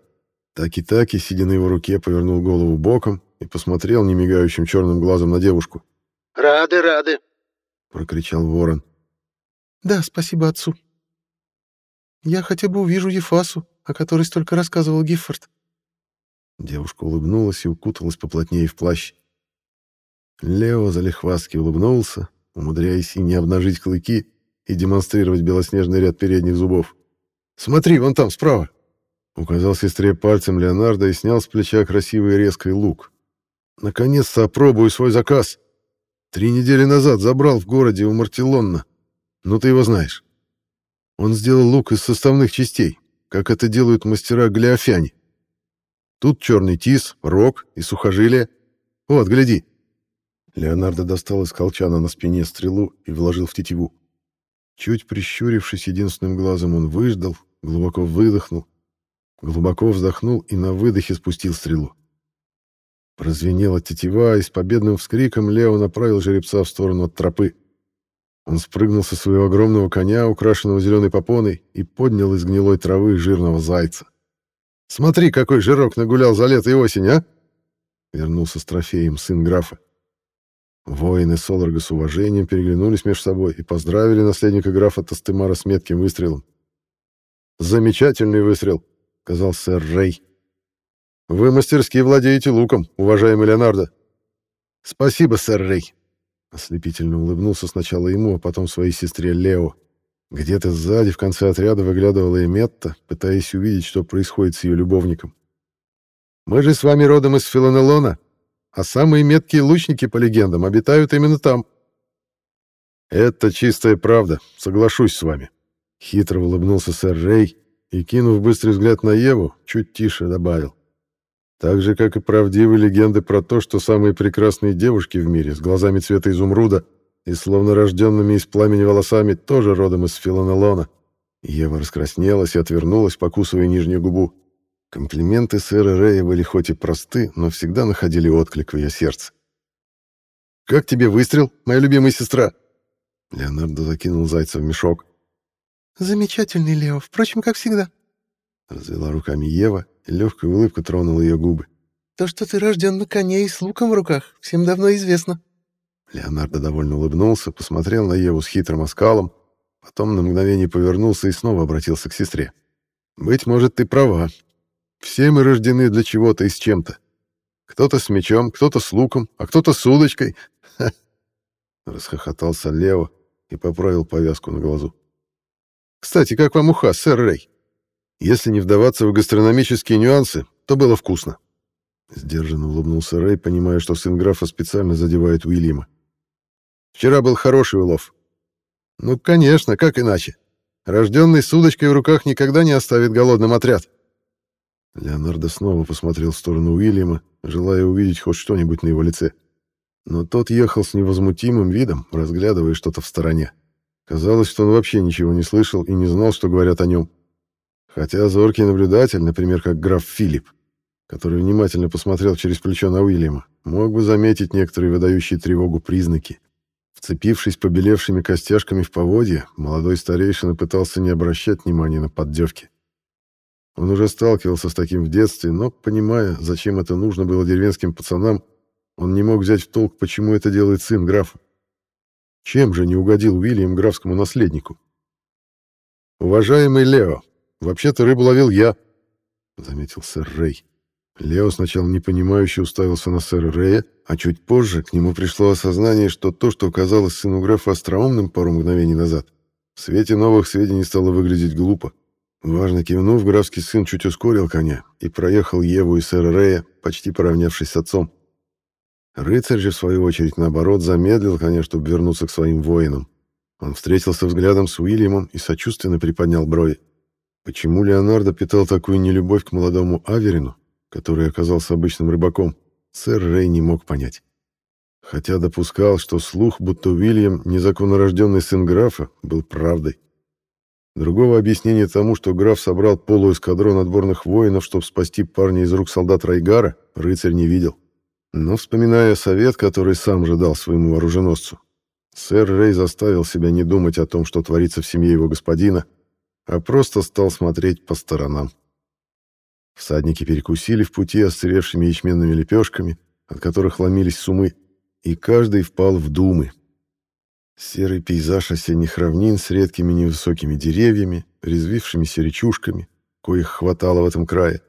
[SPEAKER 1] Так-и-таки, сидя на его руке, повернул голову боком и посмотрел немигающим черным глазом на девушку.
[SPEAKER 3] «Рады, рады!»
[SPEAKER 1] — прокричал ворон.
[SPEAKER 2] «Да, спасибо отцу. Я хотя бы увижу Ефасу, о которой столько рассказывал Гиффорд».
[SPEAKER 1] Девушка улыбнулась и укуталась поплотнее в плащ. Лео залихвастки улыбнулся, умудряясь и не обнажить клыки и демонстрировать белоснежный ряд передних зубов. Смотри, вон там, справа!» Указал сестре пальцем Леонардо и снял с плеча красивый резкий лук. «Наконец-то опробую свой заказ. Три недели назад забрал в городе у Мартилонна. Ну, ты его знаешь. Он сделал лук из составных частей, как это делают мастера Глиофяне. Тут черный тис, рог и сухожилие. Вот, гляди!» Леонардо достал из колчана на спине стрелу и вложил в тетиву. Чуть прищурившись единственным глазом, он выждал, глубоко выдохнул, глубоко вздохнул и на выдохе спустил стрелу. Прозвенела тетива, и с победным вскриком Лео направил жеребца в сторону от тропы. Он спрыгнул со своего огромного коня, украшенного зеленой попоной, и поднял из гнилой травы жирного зайца. «Смотри, какой жирок нагулял за лето и осень, а!» Вернулся с трофеем сын графа. Воины Соларга с уважением переглянулись между собой и поздравили наследника графа Тастемара с метким выстрелом. «Замечательный выстрел», — сказал сэр Рэй. «Вы мастерски владеете луком, уважаемый Леонардо». «Спасибо, сэр Рэй», — ослепительно улыбнулся сначала ему, а потом своей сестре Лео. Где-то сзади в конце отряда выглядывала Эметта, пытаясь увидеть, что происходит с ее любовником. «Мы же с вами родом из Филонелона, а самые меткие лучники, по легендам, обитают именно там». «Это чистая правда, соглашусь с вами», — хитро улыбнулся сэр Рэй и, кинув быстрый взгляд на Еву, чуть тише добавил. «Так же, как и правдивы легенды про то, что самые прекрасные девушки в мире с глазами цвета изумруда и словно рожденными из пламени волосами тоже родом из Филонелона». Ева раскраснелась и отвернулась, покусывая нижнюю губу. Комплименты сэра Рэя были хоть и просты, но всегда находили отклик в ее сердце. «Как тебе выстрел, моя любимая сестра?» Леонардо закинул зайца в мешок.
[SPEAKER 2] «Замечательный, Лео, впрочем, как всегда».
[SPEAKER 1] Развела руками Ева, и легкая улыбка тронула ее губы.
[SPEAKER 2] «То, что ты рожден на коне и с луком в руках, всем давно известно».
[SPEAKER 1] Леонардо довольно улыбнулся, посмотрел на Еву с хитрым оскалом, потом на мгновение повернулся и снова обратился к сестре. «Быть может, ты права. Все мы рождены для чего-то и с чем-то. Кто-то с мечом, кто-то с луком, а кто-то с удочкой. Ха! Расхохотался Лео и поправил повязку на глазу. Кстати, как вам уха, сэр Рэй? Если не вдаваться в гастрономические нюансы, то было вкусно. Сдержанно улыбнулся Рэй, понимая, что сын графа специально задевает Уильяма. Вчера был хороший улов. Ну, конечно, как иначе? Рожденный с удочкой в руках никогда не оставит голодным отряд. Леонардо снова посмотрел в сторону Уильяма, желая увидеть хоть что-нибудь на его лице. Но тот ехал с невозмутимым видом, разглядывая что-то в стороне. Казалось, что он вообще ничего не слышал и не знал, что говорят о нем. Хотя зоркий наблюдатель, например, как граф Филипп, который внимательно посмотрел через плечо на Уильяма, мог бы заметить некоторые выдающие тревогу признаки. Вцепившись побелевшими костяшками в поводья, молодой старейшина пытался не обращать внимания на поддевки. Он уже сталкивался с таким в детстве, но, понимая, зачем это нужно было деревенским пацанам, он не мог взять в толк, почему это делает сын графа. Чем же не угодил Уильям графскому наследнику? «Уважаемый Лео, вообще-то рыбу ловил я», — заметил сэр Рэй. Лео сначала непонимающе уставился на сэра Рэя, а чуть позже к нему пришло осознание, что то, что казалось сыну графа остроумным пару мгновений назад, в свете новых сведений стало выглядеть глупо. Важно кивнув, графский сын чуть ускорил коня и проехал Еву и сэра Рея, почти поравнявшись с отцом. Рыцарь же, в свою очередь, наоборот, замедлил коня, чтобы вернуться к своим воинам. Он встретился взглядом с Уильямом и сочувственно приподнял брови. Почему Леонардо питал такую нелюбовь к молодому Аверину, который оказался обычным рыбаком, сэр Рэй не мог понять. Хотя допускал, что слух, будто Уильям, незаконнорожденный сын графа, был правдой. Другого объяснения тому, что граф собрал полуэскадрон отборных воинов, чтобы спасти парня из рук солдат Райгара, рыцарь не видел. Но, вспоминая совет, который сам же дал своему оруженосцу, сэр Рей заставил себя не думать о том, что творится в семье его господина, а просто стал смотреть по сторонам. Всадники перекусили в пути остревшими ячменными лепешками, от которых ломились сумы, и каждый впал в думы, Серый пейзаж осенних равнин с редкими невысокими деревьями, резвившимися речушками, коих хватало в этом крае,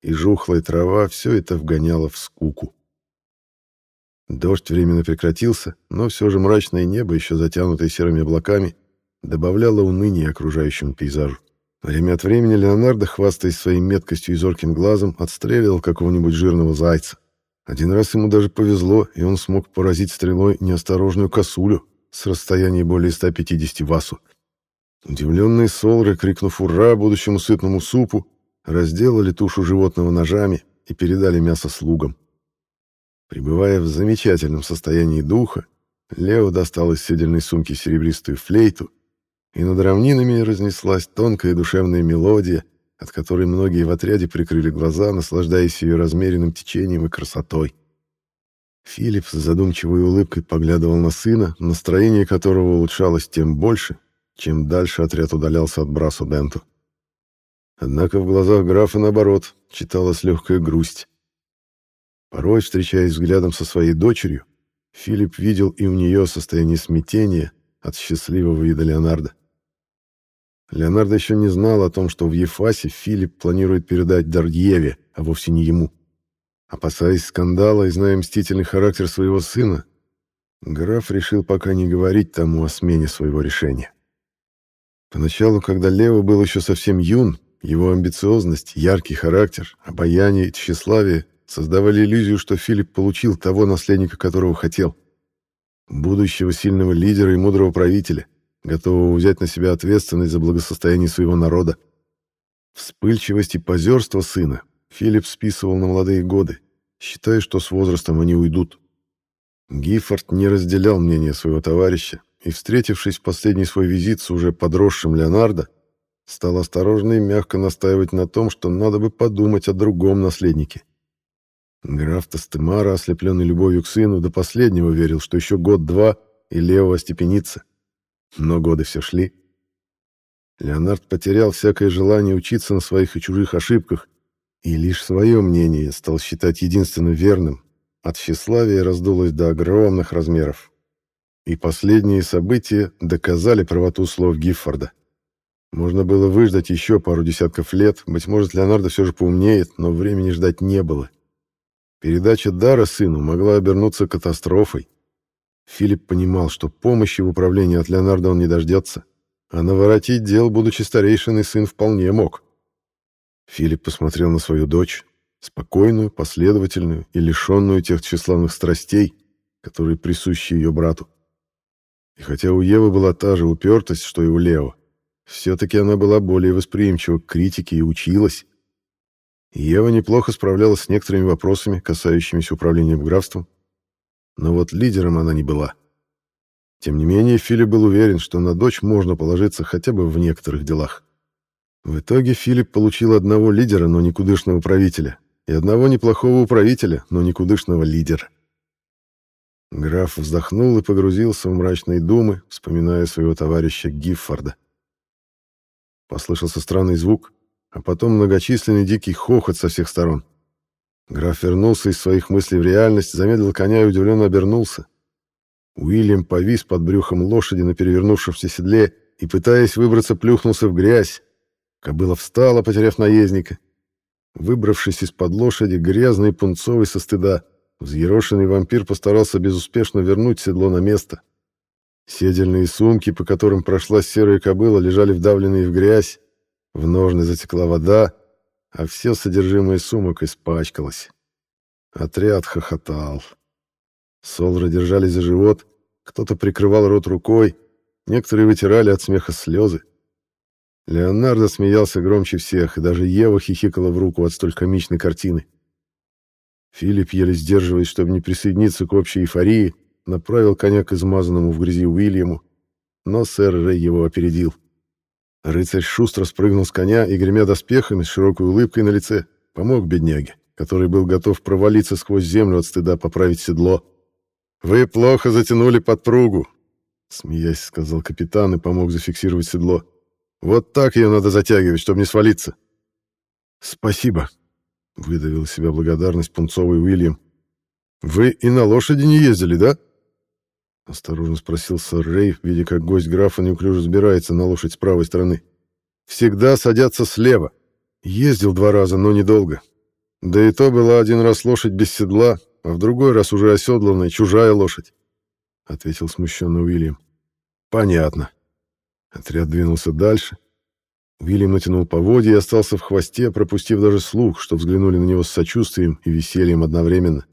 [SPEAKER 1] и жухлая трава — все это вгоняло в скуку. Дождь временно прекратился, но все же мрачное небо, еще затянутое серыми облаками, добавляло уныния окружающему пейзажу. Время от времени Леонардо, хвастаясь своей меткостью и зорким глазом, отстреливал какого-нибудь жирного зайца. Один раз ему даже повезло, и он смог поразить стрелой неосторожную косулю, с расстояния более 150 васу. Удивленные солры, крикнув «Ура!» будущему сытному супу, разделали тушу животного ножами и передали мясо слугам. Пребывая в замечательном состоянии духа, Лео достал из седельной сумки серебристую флейту и над равнинами разнеслась тонкая душевная мелодия, от которой многие в отряде прикрыли глаза, наслаждаясь ее размеренным течением и красотой. Филипп с задумчивой улыбкой поглядывал на сына, настроение которого улучшалось тем больше, чем дальше отряд удалялся от Брасу Денту. Однако в глазах графа, наоборот, читалась легкая грусть. Порой, встречаясь взглядом со своей дочерью, Филипп видел и у нее состояние смятения от счастливого вида Леонардо. Леонардо еще не знал о том, что в Ефасе Филипп планирует передать Дардьеве, а вовсе не ему. Опасаясь скандала и зная мстительный характер своего сына, граф решил пока не говорить тому о смене своего решения. Поначалу, когда Лео был еще совсем юн, его амбициозность, яркий характер, обаяние и тщеславие создавали иллюзию, что Филипп получил того наследника, которого хотел. Будущего сильного лидера и мудрого правителя, готового взять на себя ответственность за благосостояние своего народа. Вспыльчивость и позерство сына Филипп списывал на молодые годы, считая, что с возрастом они уйдут. Гиффорд не разделял мнение своего товарища и, встретившись в последний свой визит с уже подросшим Леонардо, стал осторожно и мягко настаивать на том, что надо бы подумать о другом наследнике. Граф Тастемара, ослепленный любовью к сыну, до последнего верил, что еще год-два, и Лео остепенится. Но годы все шли. Леонард потерял всякое желание учиться на своих и чужих ошибках, и лишь свое мнение стал считать единственно верным. От тщеславия раздулось до огромных размеров. И последние события доказали правоту слов Гиффорда. Можно было выждать еще пару десятков лет, быть может, Леонардо все же поумнеет, но времени ждать не было. Передача дара сыну могла обернуться катастрофой. Филипп понимал, что помощи в управлении от Леонардо он не дождется, а наворотить дел, будучи старейшиной, сын вполне мог. Филипп посмотрел на свою дочь, спокойную, последовательную и лишенную тех тщеславных страстей, которые присущи ее брату. И хотя у Евы была та же упертость, что и у Лео, все-таки она была более восприимчива к критике и училась, Ева неплохо справлялась с некоторыми вопросами, касающимися управления графством, но вот лидером она не была. Тем не менее, Филипп был уверен, что на дочь можно положиться хотя бы в некоторых делах. В итоге Филипп получил одного лидера, но никудышного правителя, и одного неплохого управителя, но никудышного лидера. Граф вздохнул и погрузился в мрачные думы, вспоминая своего товарища Гиффорда. Послышался странный звук, а потом многочисленный дикий хохот со всех сторон. Граф вернулся из своих мыслей в реальность, замедлил коня и удивленно обернулся. Уильям повис под брюхом лошади на перевернувшемся седле и, пытаясь выбраться, плюхнулся в грязь. Кобыла встала, потеряв наездника. Выбравшись из-под лошади, грязный и пунцовый со стыда, взъерошенный вампир постарался безуспешно вернуть седло на место. Седельные сумки, по которым прошла серая кобыла, лежали вдавленные в грязь, в ножны затекла вода, а все содержимое сумок испачкалось. Отряд хохотал. Солры держались за живот, кто-то прикрывал рот рукой, некоторые вытирали от смеха слезы. Леонардо смеялся громче всех, и даже Ева хихикала в руку от столь комичной картины. Филипп, еле сдерживаясь, чтобы не присоединиться к общей эйфории, направил коня к измазанному в грязи Уильяму, но сэр Рэй его опередил. Рыцарь шустро спрыгнул с коня и, гремя доспехами, с широкой улыбкой на лице, помог бедняге, который был готов провалиться сквозь землю от стыда поправить седло. «Вы плохо затянули подпругу», — смеясь сказал капитан и помог зафиксировать седло. «Вот так ее надо затягивать, чтобы не свалиться». «Спасибо», — выдавил себя благодарность пунцовый Уильям. «Вы и на лошади не ездили, да?» Осторожно спросил сэр Рей, видя, как гость графа неуклюже сбирается на лошадь с правой стороны. «Всегда садятся слева. Ездил два раза, но недолго. Да и то была один раз лошадь без седла, а в другой раз уже оседланная чужая лошадь», — ответил смущенный Уильям. «Понятно». Отряд двинулся дальше. Уильям натянул поводья и остался в хвосте, пропустив даже слух, что взглянули на него с сочувствием и весельем одновременно.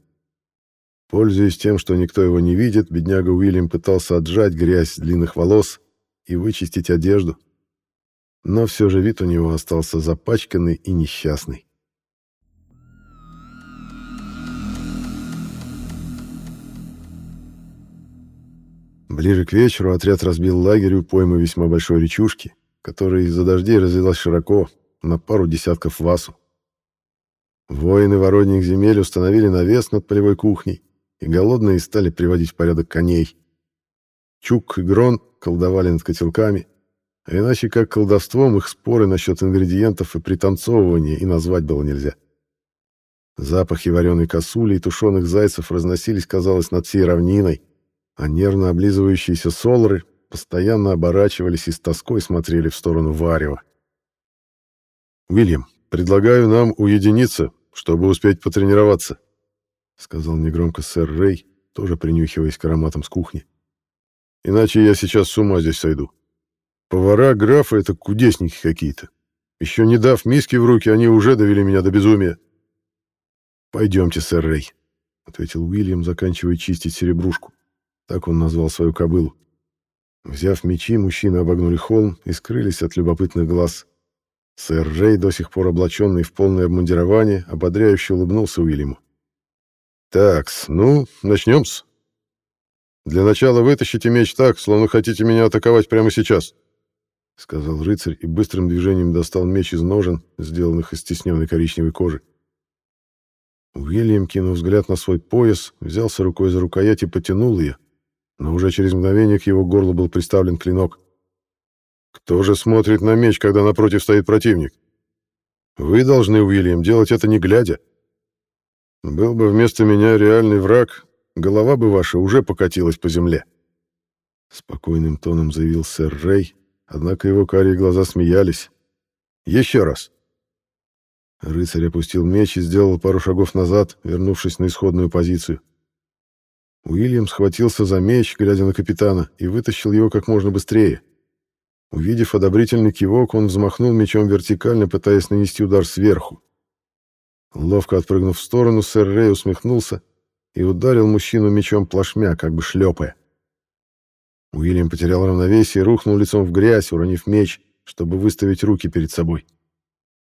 [SPEAKER 1] Пользуясь тем, что никто его не видит, бедняга Уильям пытался отжать грязь с длинных волос и вычистить одежду. Но все же вид у него остался запачканный и несчастный. Ближе к вечеру отряд разбил лагерь у поймы весьма большой речушки, которая из-за дождей разлилась широко, на пару десятков васу. Воины воротних земель установили навес над полевой кухней, и голодные стали приводить в порядок коней. Чук и Грон колдовали над котелками, а иначе как колдовством их споры насчет ингредиентов и пританцовывания и назвать было нельзя. Запахи вареной косули и тушеных зайцев разносились, казалось, над всей равниной, а нервно облизывающиеся солры постоянно оборачивались и с тоской смотрели в сторону Варева. «Уильям, предлагаю нам уединиться, чтобы успеть потренироваться», — сказал негромко сэр Рэй, тоже принюхиваясь к ароматам с кухни. «Иначе я сейчас с ума здесь сойду. Повара графа — это кудесники какие-то. Еще не дав миски в руки, они уже довели меня до безумия». «Пойдемте, сэр Рэй», — ответил Уильям, заканчивая чистить серебрушку. Так он назвал свою кобылу. Взяв мечи, мужчины обогнули холм и скрылись от любопытных глаз. Сэр Рэй, до сих пор облаченный в полное обмундирование, ободряюще улыбнулся Уильяму. «Такс, ну, начнем-с. Для начала вытащите меч так, словно хотите меня атаковать прямо сейчас», — сказал рыцарь и быстрым движением достал меч из ножен, сделанных из стесненной коричневой кожи. Уильям, кинув взгляд на свой пояс, взялся рукой за рукоять и потянул ее, но уже через мгновение к его горлу был приставлен клинок. «Кто же смотрит на меч, когда напротив стоит противник? Вы должны, Уильям, делать это не глядя. Был бы вместо меня реальный враг, голова бы ваша уже покатилась по земле». Спокойным тоном заявил сэр Рэй, однако его карие глаза смеялись. «Еще раз». Рыцарь опустил меч и сделал пару шагов назад, вернувшись на исходную позицию. Уильям схватился за меч, глядя на капитана, и вытащил его как можно быстрее. Увидев одобрительный кивок, он взмахнул мечом вертикально, пытаясь нанести удар сверху. Ловко отпрыгнув в сторону, сэр Рэй усмехнулся и ударил мужчину мечом плашмя, как бы шлепая. Уильям потерял равновесие и рухнул лицом в грязь, уронив меч, чтобы выставить руки перед собой.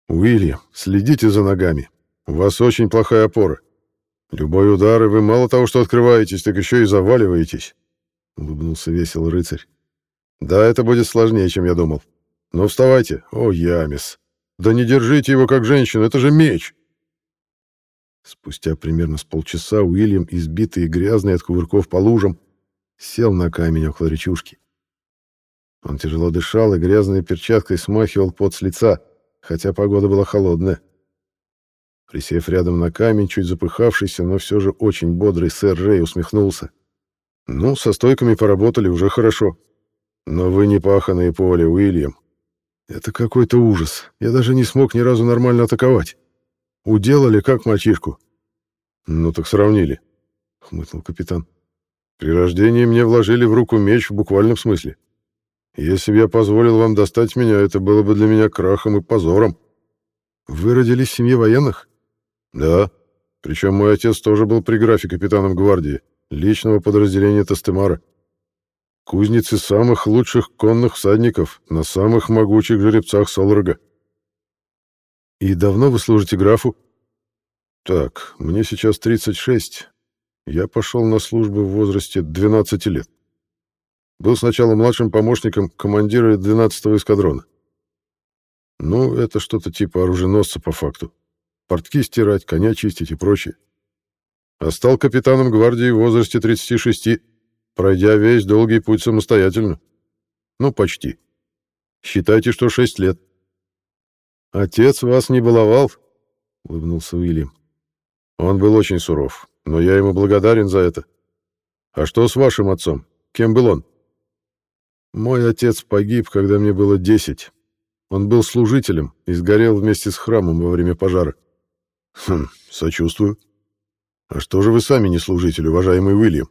[SPEAKER 1] «Уильям, следите за ногами. У вас очень плохая опора. Любой удар, и вы мало того, что открываетесь, так еще и заваливаетесь», — улыбнулся весело рыцарь. «Да, это будет сложнее, чем я думал. Но вставайте. О, Ямис! Да не держите его как женщину, это же меч!» Спустя примерно с полчаса Уильям, избитый и грязный от кувырков по лужам, сел на камень около речушки. Он тяжело дышал и грязной перчаткой смахивал пот с лица, хотя погода была холодная. Присев рядом на камень, чуть запыхавшийся, но все же очень бодрый сэр Рэй усмехнулся. «Ну, со стойками поработали, уже хорошо. Но вы не паханое поле, Уильям. Это какой-то ужас. Я даже не смог ни разу нормально атаковать. Уделали как мальчишку». «Ну так сравнили», — хмыкнул капитан. «При рождении мне вложили в руку меч в буквальном смысле. Если бы я позволил вам достать меня, это было бы для меня крахом и позором». «Вы родились в семье военных?» Да. Причем мой отец тоже был при графе капитаном гвардии, личного подразделения Тастемара. Кузницы самых лучших конных всадников на самых могучих жеребцах Солрога. И давно вы служите графу? Так, мне сейчас 36. Я пошел на службу в возрасте 12 лет. Был сначала младшим помощником командира 12-го эскадрона. Ну, это что-то типа оруженосца по факту портки стирать, коня чистить и прочее. А стал капитаном гвардии в возрасте 36, пройдя весь долгий путь самостоятельно. Ну, почти. Считайте, что 6 лет. Отец вас не баловал, улыбнулся Уильям. Он был очень суров, но я ему благодарен за это. А что с вашим отцом? Кем был он? Мой отец погиб, когда мне было 10. Он был служителем и сгорел вместе с храмом во время пожара. Хм, сочувствую. А что же вы сами не служитель, уважаемый Уильям?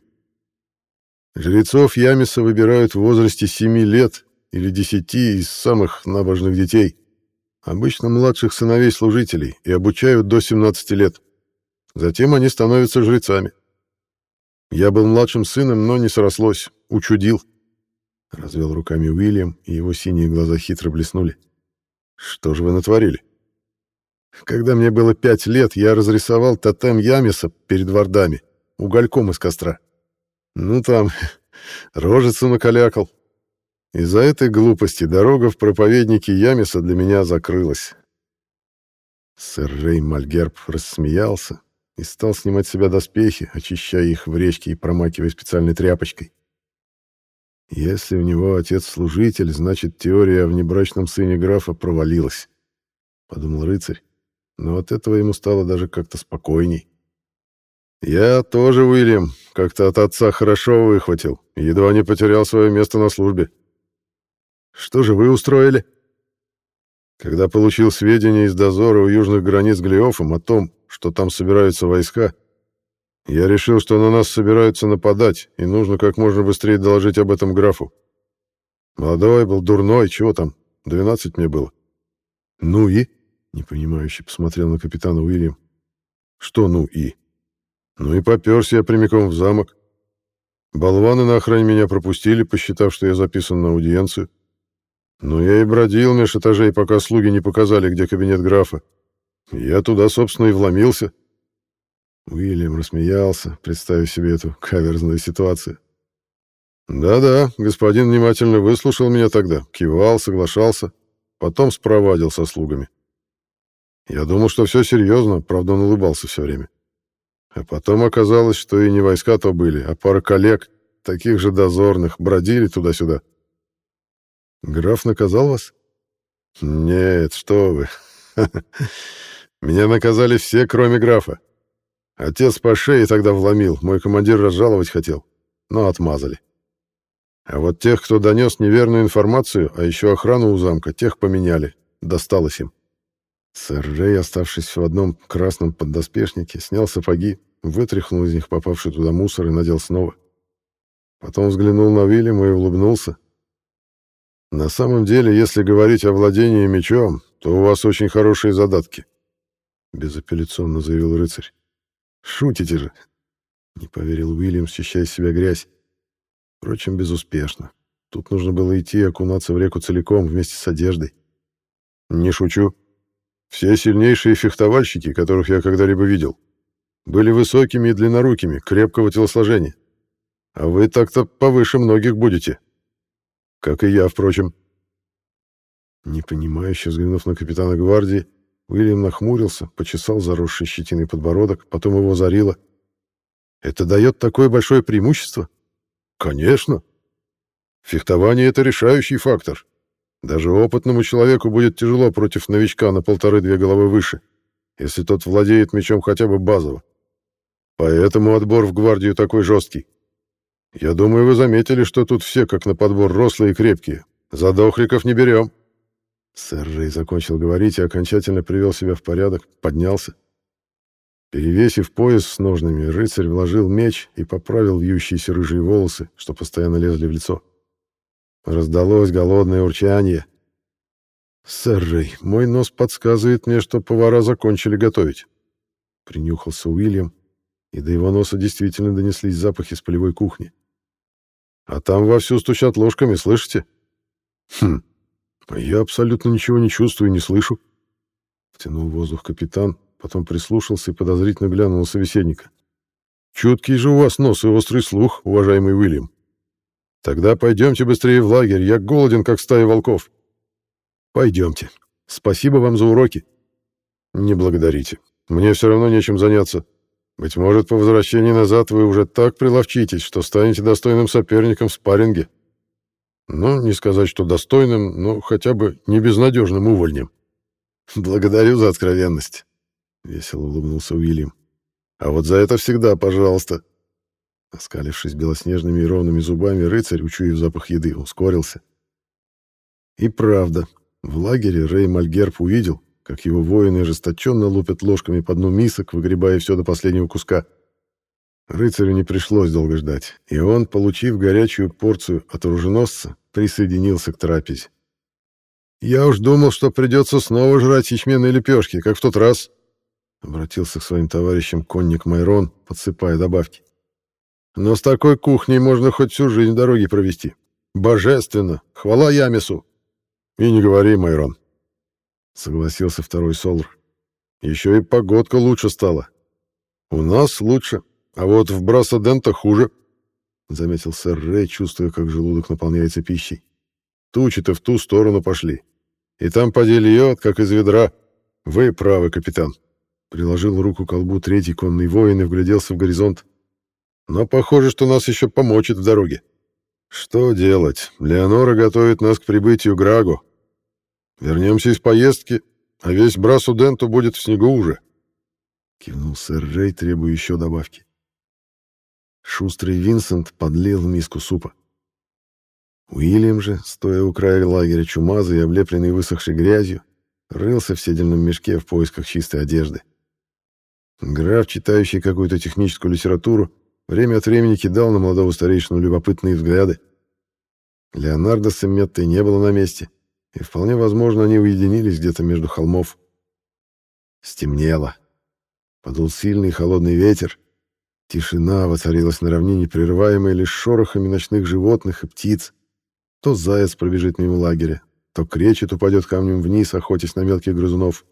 [SPEAKER 1] Жрецов Ямиса выбирают в возрасте 7 лет или 10 из самых набожных детей, обычно младших сыновей служителей, и обучают до 17 лет. Затем они становятся жрецами. Я был младшим сыном, но не срослось, учудил. Развел руками Уильям, и его синие глаза хитро блеснули. Что же вы натворили? Когда мне было пять лет, я разрисовал тотем Ямиса перед вардами, угольком из костра. Ну там, Рожицу накалякал. Из-за этой глупости дорога в проповедники Ямиса для меня закрылась. Сэр Рей Мальгерб рассмеялся и стал снимать с себя доспехи, очищая их в речке и промакивая специальной тряпочкой. Если у него отец служитель, значит, теория о внебрачном сыне графа провалилась, — подумал рыцарь, но от этого ему стало даже как-то спокойней. Я тоже, Уильям, как-то от отца хорошо выхватил, едва не потерял свое место на службе. Что же вы устроили? Когда получил сведения из дозора у южных границ Глиофом о том, что там собираются войска, я решил, что на нас собираются нападать, и нужно как можно быстрее доложить об этом графу. Молодой был, дурной, чего там, двенадцать мне было. Ну и? Непонимающе посмотрел на капитана Уильям. Что ну и? Ну и попёрся я прямиком в замок. Болваны на охране меня пропустили, посчитав, что я записан на аудиенцию. Но я и бродил меж этажей, пока слуги не показали, где кабинет графа. Я туда, собственно, и вломился. Уильям рассмеялся, представив себе эту каверзную ситуацию. «Да-да, господин внимательно выслушал меня тогда, кивал, соглашался, потом спровадил со слугами. Я думал, что все серьезно, правда, он улыбался все время. А потом оказалось, что и не войска то были, а пара коллег, таких же дозорных, бродили туда-сюда. Граф наказал вас? Нет, что вы. Меня наказали все, кроме графа. Отец по шее тогда вломил, мой командир разжаловать хотел, но отмазали. А вот тех, кто донес неверную информацию, а еще охрану у замка, тех поменяли. Досталось им. Сэр Рэй, оставшись в одном красном поддоспешнике, снял сапоги, вытряхнул из них попавший туда мусор и надел снова. Потом взглянул на Уильяма и улыбнулся. «На самом деле, если говорить о владении мечом, то у вас очень хорошие задатки», — безапелляционно заявил рыцарь. «Шутите же!» — не поверил Уильям, счищая себя грязь. Впрочем, безуспешно. Тут нужно было идти и окунаться в реку целиком вместе с одеждой. «Не шучу», все сильнейшие фехтовальщики, которых я когда-либо видел, были высокими и длиннорукими, крепкого телосложения. А вы так-то повыше многих будете. Как и я, впрочем. Непонимающе взглянув на капитана гвардии, Уильям нахмурился, почесал заросший щетиной подбородок, потом его зарило. «Это дает такое большое преимущество?» «Конечно. Фехтование — это решающий фактор. Даже опытному человеку будет тяжело против новичка на полторы-две головы выше, если тот владеет мечом хотя бы базово. Поэтому отбор в гвардию такой жесткий. Я думаю, вы заметили, что тут все как на подбор рослые и крепкие. Задохликов не берем. Сэр Рэй закончил говорить и окончательно привел себя в порядок, поднялся. Перевесив пояс с ножными, рыцарь вложил меч и поправил вьющиеся рыжие волосы, что постоянно лезли в лицо. Раздалось голодное урчание. «Сэр Рэй, мой нос подсказывает мне, что повара закончили готовить». Принюхался Уильям, и до его носа действительно донеслись запахи с полевой кухни. «А там вовсю стучат ложками, слышите?» «Хм, я абсолютно ничего не чувствую и не слышу». Втянул воздух капитан, потом прислушался и подозрительно глянул на собеседника. «Чуткий же у вас нос и острый слух, уважаемый Уильям. Тогда пойдемте быстрее в лагерь, я голоден, как стая волков. Пойдемте. Спасибо вам за уроки. Не благодарите. Мне все равно нечем заняться. Быть может, по возвращении назад вы уже так приловчитесь, что станете достойным соперником в спарринге. Ну, не сказать, что достойным, но хотя бы не безнадежным увольнем. Благодарю за откровенность. Весело улыбнулся Уильям. А вот за это всегда, пожалуйста. Оскалившись белоснежными и ровными зубами, рыцарь, учуяв запах еды, ускорился. И правда, в лагере Рэй Мальгерб увидел, как его воины ожесточенно лупят ложками по дну мисок, выгребая все до последнего куска. Рыцарю не пришлось долго ждать, и он, получив горячую порцию от оруженосца, присоединился к трапезе. «Я уж думал, что придется снова жрать ячменные лепешки, как в тот раз», — обратился к своим товарищам конник Майрон, подсыпая добавки. Но с такой кухней можно хоть всю жизнь в дороге провести. Божественно! Хвала Ямису!» «И не говори, Майрон», — согласился второй Солр. «Еще и погодка лучше стала. У нас лучше, а вот в Брасадента хуже. — заметил сэр Рэй, чувствуя, как желудок наполняется пищей. «Тучи-то в ту сторону пошли. И там поди льет, как из ведра. Вы правы, капитан». Приложил руку к колбу третий конный воин и вгляделся в горизонт. «Но похоже, что нас еще помочит в дороге. Что делать? Леонора готовит нас к прибытию Грагу. Вернемся из поездки, а весь Брасу-Денту будет в снегу уже». Кивнул сэр Рэй, требуя еще добавки. Шустрый Винсент подлил в миску супа. Уильям же, стоя у края лагеря чумазый и облепленный высохшей грязью, рылся в седельном мешке в поисках чистой одежды. Граф, читающий какую-то техническую литературу, время от времени кидал на молодого старейшину любопытные взгляды. Леонардо с Эмметтой не было на месте, и вполне возможно, они уединились где-то между холмов. Стемнело. Подул сильный холодный ветер, Тишина воцарилась на равнине, прерываемая лишь шорохами ночных животных и птиц. То заяц пробежит мимо лагеря, то кречет упадет камнем вниз, охотясь на мелких грызунов.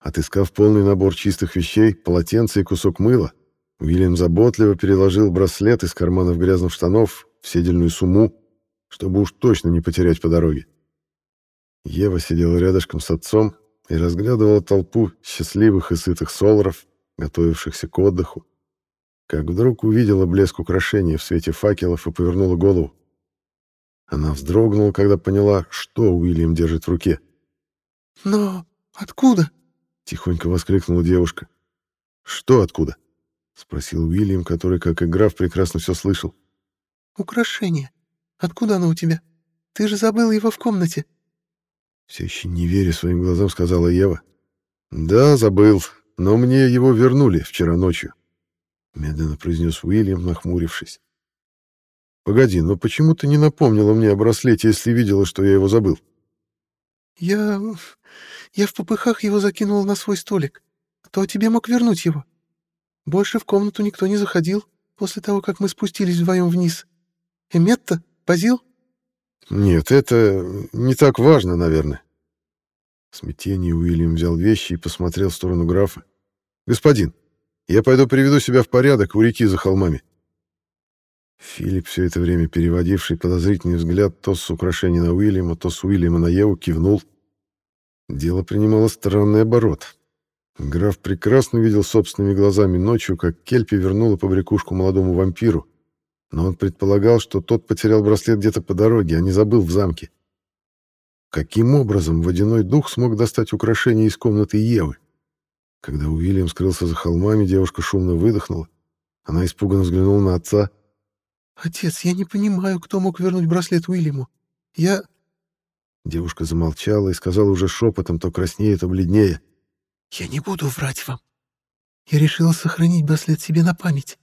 [SPEAKER 1] Отыскав полный набор чистых вещей, полотенце и кусок мыла, Уильям заботливо переложил браслет из карманов грязных штанов в седельную сумму, чтобы уж точно не потерять по дороге. Ева сидела рядышком с отцом и разглядывала толпу счастливых и сытых солоров, готовившихся к отдыху, как вдруг увидела блеск украшений в свете факелов и повернула голову. Она вздрогнула, когда поняла, что Уильям держит в руке.
[SPEAKER 2] «Но откуда?»
[SPEAKER 1] — тихонько воскликнула девушка. «Что откуда?» — спросил Уильям, который, как и граф, прекрасно все слышал.
[SPEAKER 2] «Украшение. Откуда оно у тебя? Ты же забыл его в комнате».
[SPEAKER 1] Все еще не веря своим глазам, сказала Ева. «Да, забыл, но мне его вернули вчера ночью медленно произнес Уильям, нахмурившись. Погоди, но почему ты не напомнила мне о браслете, если видела, что я его забыл?
[SPEAKER 2] Я... я в попыхах его закинул на свой столик. Кто тебе мог вернуть его? Больше в комнату никто не заходил после того, как мы спустились вдвоем вниз. Эметта? Базил?
[SPEAKER 1] Нет, это не так важно, наверное. В смятении Уильям взял вещи и посмотрел в сторону графа. «Господин, я пойду приведу себя в порядок у реки за холмами. Филипп, все это время переводивший подозрительный взгляд то с украшения на Уильяма, то с Уильяма на Еву, кивнул. Дело принимало странный оборот. Граф прекрасно видел собственными глазами ночью, как Кельпи вернула побрякушку молодому вампиру, но он предполагал, что тот потерял браслет где-то по дороге, а не забыл в замке. Каким образом водяной дух смог достать украшение из комнаты Евы? Когда Уильям скрылся за холмами, девушка шумно выдохнула. Она испуганно взглянула на отца.
[SPEAKER 2] «Отец, я не понимаю, кто мог вернуть браслет Уильяму. Я...»
[SPEAKER 1] Девушка замолчала и сказала уже шепотом, то краснее, то бледнее.
[SPEAKER 2] «Я не буду врать вам. Я решила сохранить браслет себе на память.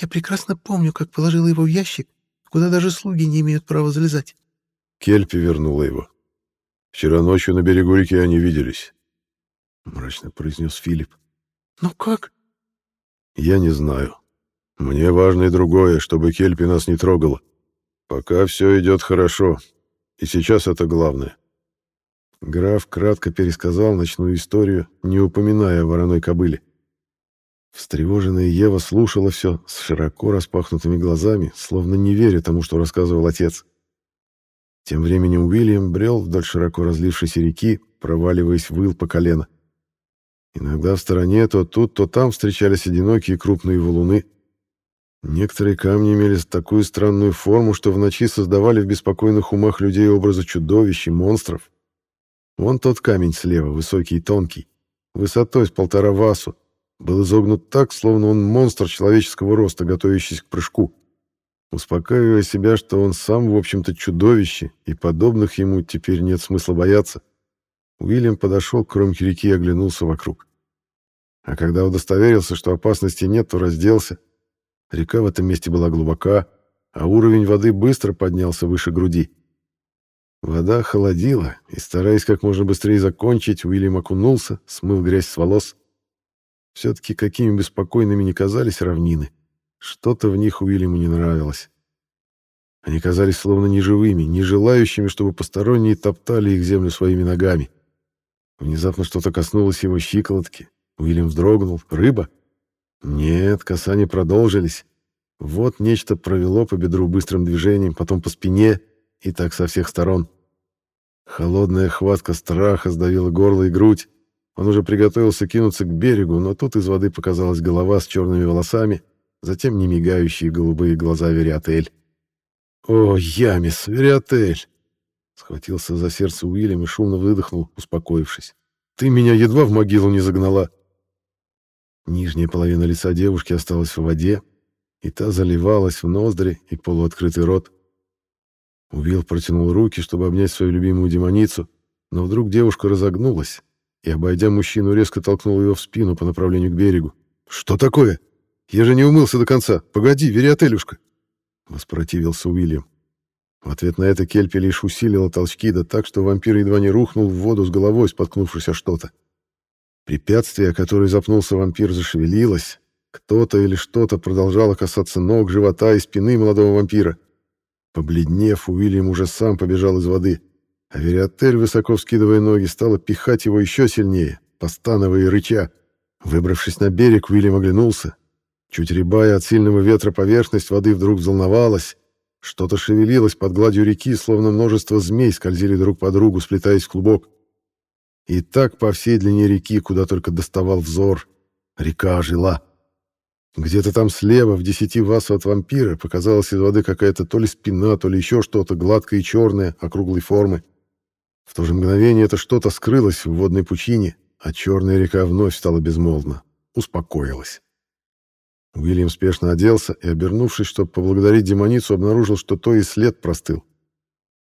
[SPEAKER 2] Я прекрасно помню, как положила его в ящик, куда даже слуги не имеют права залезать».
[SPEAKER 1] Кельпи вернула его. Вчера ночью на берегу реки они виделись мрачно произнес Филипп.
[SPEAKER 2] «Ну как?»
[SPEAKER 1] «Я не знаю. Мне важно и другое, чтобы Кельпи нас не трогала. Пока все идет хорошо, и сейчас это главное». Граф кратко пересказал ночную историю, не упоминая о вороной кобыле. Встревоженная Ева слушала все с широко распахнутыми глазами, словно не веря тому, что рассказывал отец. Тем временем Уильям брел вдоль широко разлившейся реки, проваливаясь в ил по колено. Иногда в стороне то тут, то там встречались одинокие крупные валуны. Некоторые камни имели такую странную форму, что в ночи создавали в беспокойных умах людей образы чудовищ и монстров. Вон тот камень слева, высокий и тонкий, высотой с полтора васу, был изогнут так, словно он монстр человеческого роста, готовящийся к прыжку. Успокаивая себя, что он сам, в общем-то, чудовище, и подобных ему теперь нет смысла бояться, Уильям подошел к кромке реки и оглянулся вокруг. А когда удостоверился, что опасности нет, то разделся. Река в этом месте была глубока, а уровень воды быстро поднялся выше груди. Вода холодила, и, стараясь как можно быстрее закончить, Уильям окунулся, смыл грязь с волос. Все-таки какими беспокойными не казались равнины, что-то в них Уильяму не нравилось. Они казались словно неживыми, не желающими, чтобы посторонние топтали их землю своими ногами. Внезапно что-то коснулось его щиколотки. Уильям вздрогнул. Рыба? Нет, касания продолжились. Вот нечто провело по бедру быстрым движением, потом по спине, и так со всех сторон. Холодная хватка страха сдавила горло и грудь. Он уже приготовился кинуться к берегу, но тут из воды показалась голова с черными волосами, затем немигающие голубые глаза Вериотель. «О, Ямис, Вериотель!» Схватился за сердце Уильям и шумно выдохнул, успокоившись. «Ты меня едва в могилу не загнала!» Нижняя половина лица девушки осталась в воде, и та заливалась в ноздри и полуоткрытый рот. Уилл протянул руки, чтобы обнять свою любимую демоницу, но вдруг девушка разогнулась и, обойдя мужчину, резко толкнула его в спину по направлению к берегу. «Что такое? Я же не умылся до конца. Погоди, вериотелюшка!» Воспротивился Уильям. В ответ на это Кельпи лишь усилила толчки, да так, что вампир едва не рухнул в воду с головой, споткнувшись о что-то. Препятствие, которое запнулся вампир, зашевелилось. Кто-то или что-то продолжало касаться ног, живота и спины молодого вампира. Побледнев, Уильям уже сам побежал из воды, а Вериотель, высоко вскидывая ноги, стала пихать его еще сильнее, постановая и рыча. Выбравшись на берег, Уильям оглянулся. Чуть рябая от сильного ветра поверхность воды вдруг взволновалась. Что-то шевелилось под гладью реки, словно множество змей скользили друг по другу, сплетаясь в клубок. И так по всей длине реки, куда только доставал взор, река ожила. Где-то там слева, в десяти васу от вампира, показалась из воды какая-то то ли спина, то ли еще что-то гладкое и черное, округлой формы. В то же мгновение это что-то скрылось в водной пучине, а черная река вновь стала безмолвна, успокоилась. Уильям спешно оделся и, обернувшись, чтобы поблагодарить демоницу, обнаружил, что то и след простыл.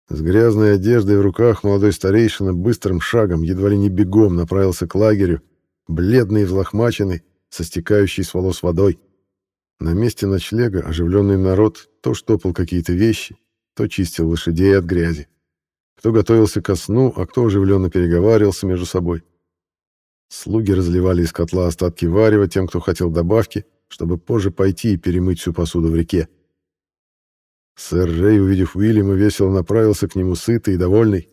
[SPEAKER 1] С грязной одеждой в руках молодой старейшина быстрым шагом, едва ли не бегом, направился к лагерю, бледный и взлохмаченный, со стекающей с волос водой. На месте ночлега оживленный народ то штопал какие-то вещи, то чистил лошадей от грязи. Кто готовился ко сну, а кто оживленно переговаривался между собой. Слуги разливали из котла остатки варева тем, кто хотел добавки, чтобы позже пойти и перемыть всю посуду в реке. Сэр Рэй, увидев Уильяма, весело направился к нему сытый и довольный.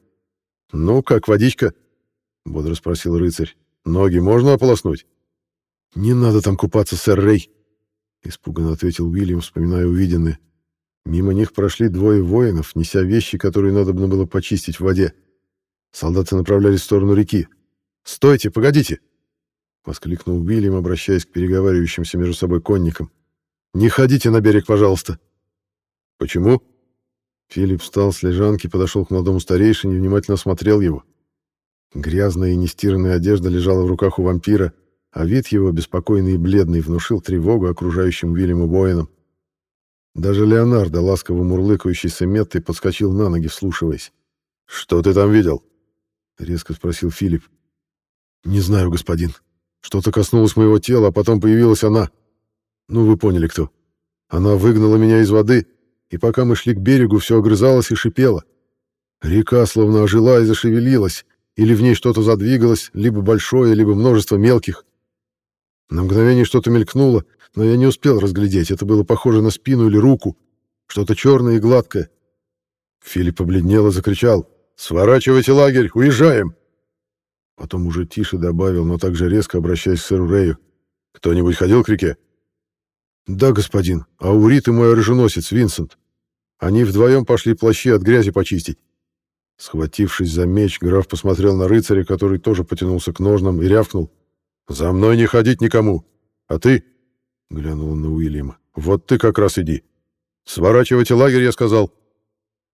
[SPEAKER 1] «Ну, как водичка?» — бодро спросил рыцарь. «Ноги можно ополоснуть?» «Не надо там купаться, сэр Рэй!» — испуганно ответил Уильям, вспоминая увиденное. Мимо них прошли двое воинов, неся вещи, которые надо было почистить в воде. Солдаты направлялись в сторону реки. «Стойте, погодите!» — воскликнул Уильям, обращаясь к переговаривающимся между собой конникам. «Не ходите на берег, пожалуйста!» «Почему?» Филипп встал с лежанки, подошел к молодому старейшине и внимательно осмотрел его. Грязная и нестиранная одежда лежала в руках у вампира, а вид его, беспокойный и бледный, внушил тревогу окружающим Вильяму воинам. Даже Леонардо, ласково мурлыкающийся меттой, подскочил на ноги, вслушиваясь. «Что ты там видел?» — резко спросил Филипп. «Не знаю, господин. Что-то коснулось моего тела, а потом появилась она. Ну, вы поняли, кто. Она выгнала меня из воды, и пока мы шли к берегу, все огрызалось и шипело. Река словно ожила и зашевелилась, или в ней что-то задвигалось, либо большое, либо множество мелких. На мгновение что-то мелькнуло, но я не успел разглядеть. Это было похоже на спину или руку. Что-то черное и гладкое. Филипп побледнел и закричал. «Сворачивайте лагерь! Уезжаем!» Потом уже тише добавил, но также резко обращаясь к сэру Рэю. «Кто-нибудь ходил к реке?» «Да, господин. Аурит и мой оруженосец, Винсент. Они вдвоем пошли плащи от грязи почистить». Схватившись за меч, граф посмотрел на рыцаря, который тоже потянулся к ножнам, и рявкнул. «За мной не ходить никому. А ты?» — глянул на Уильяма. «Вот ты как раз иди. Сворачивайте лагерь, я сказал.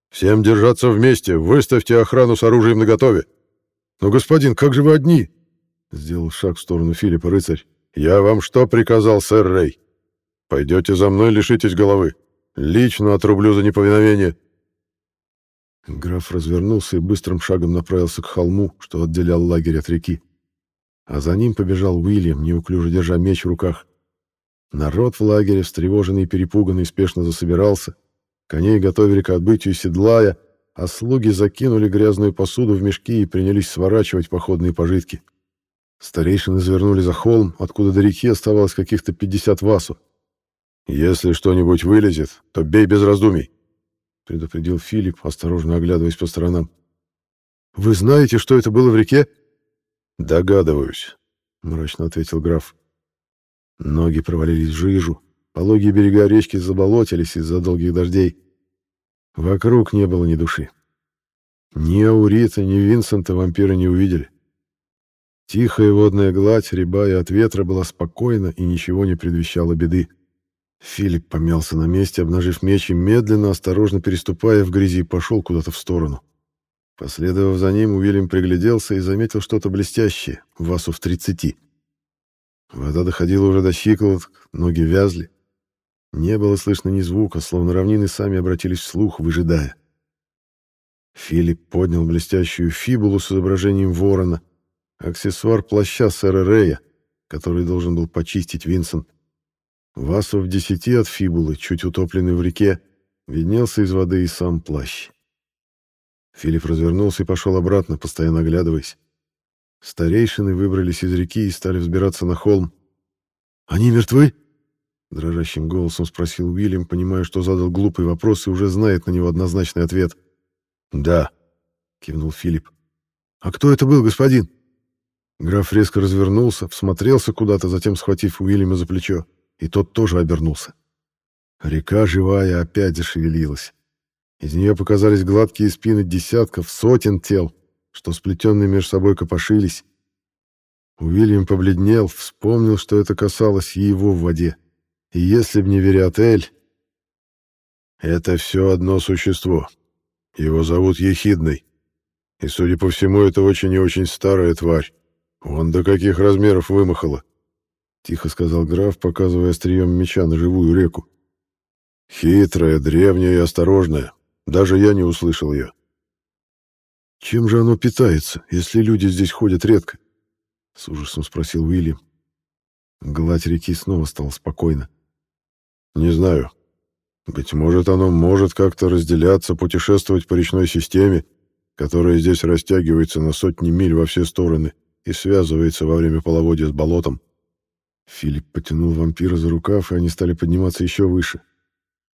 [SPEAKER 1] Всем держаться вместе, выставьте охрану с оружием наготове. Но, господин, как же вы одни?» Сделал шаг в сторону Филиппа рыцарь. «Я вам что приказал, сэр Рэй? Пойдете за мной, лишитесь головы. Лично отрублю за неповиновение». Граф развернулся и быстрым шагом направился к холму, что отделял лагерь от реки а за ним побежал Уильям, неуклюже держа меч в руках. Народ в лагере, встревоженный и перепуганный, спешно засобирался. Коней готовили к отбытию седлая, а слуги закинули грязную посуду в мешки и принялись сворачивать походные пожитки. Старейшины завернули за холм, откуда до реки оставалось каких-то 50 васу. «Если что-нибудь вылезет, то бей без раздумий», — предупредил Филипп, осторожно оглядываясь по сторонам. «Вы знаете, что это было в реке?» «Догадываюсь», — мрачно ответил граф. Ноги провалились в жижу. Пологие берега речки заболотились из-за долгих дождей. Вокруг не было ни души. Ни Аурита, ни Винсента вампиры не увидели. Тихая водная гладь, рябая от ветра, была спокойна и ничего не предвещала беды. Филипп помялся на месте, обнажив меч и медленно, осторожно переступая в грязи, пошел куда-то в сторону. Последовав за ним, Уильям пригляделся и заметил что-то блестящее, васу в тридцати. Вода доходила уже до щиколоток, ноги вязли. Не было слышно ни звука, словно равнины сами обратились вслух, выжидая. Филипп поднял блестящую фибулу с изображением ворона, аксессуар плаща сэра Рея, который должен был почистить Винсент. Васу в десяти от фибулы, чуть утопленный в реке, виднелся из воды и сам плащ. Филипп развернулся и пошел обратно, постоянно оглядываясь. Старейшины выбрались из реки и стали взбираться на холм. «Они мертвы?» Дрожащим голосом спросил Уильям, понимая, что задал глупый вопрос и уже знает на него однозначный ответ. «Да», — кивнул Филипп. «А кто это был, господин?» Граф резко развернулся, всмотрелся куда-то, затем схватив Уильяма за плечо, и тот тоже обернулся. Река живая опять зашевелилась. Из нее показались гладкие спины десятков, сотен тел, что сплетенные между собой копошились. Уильям побледнел, вспомнил, что это касалось и его в воде. И если б не Вериотель... Это все одно существо. Его зовут Ехидный. И, судя по всему, это очень и очень старая тварь. Он до каких размеров вымахала? Тихо сказал граф, показывая острием меча на живую реку. Хитрая, древняя и осторожная. Даже я не услышал ее. Чем же оно питается, если люди здесь ходят редко? С ужасом спросил Уильям. Гладь реки снова стала спокойна. Не знаю. Быть может, оно может как-то разделяться, путешествовать по речной системе, которая здесь растягивается на сотни миль во все стороны и связывается во время половодья с болотом. Филипп потянул вампира за рукав, и они стали подниматься еще выше.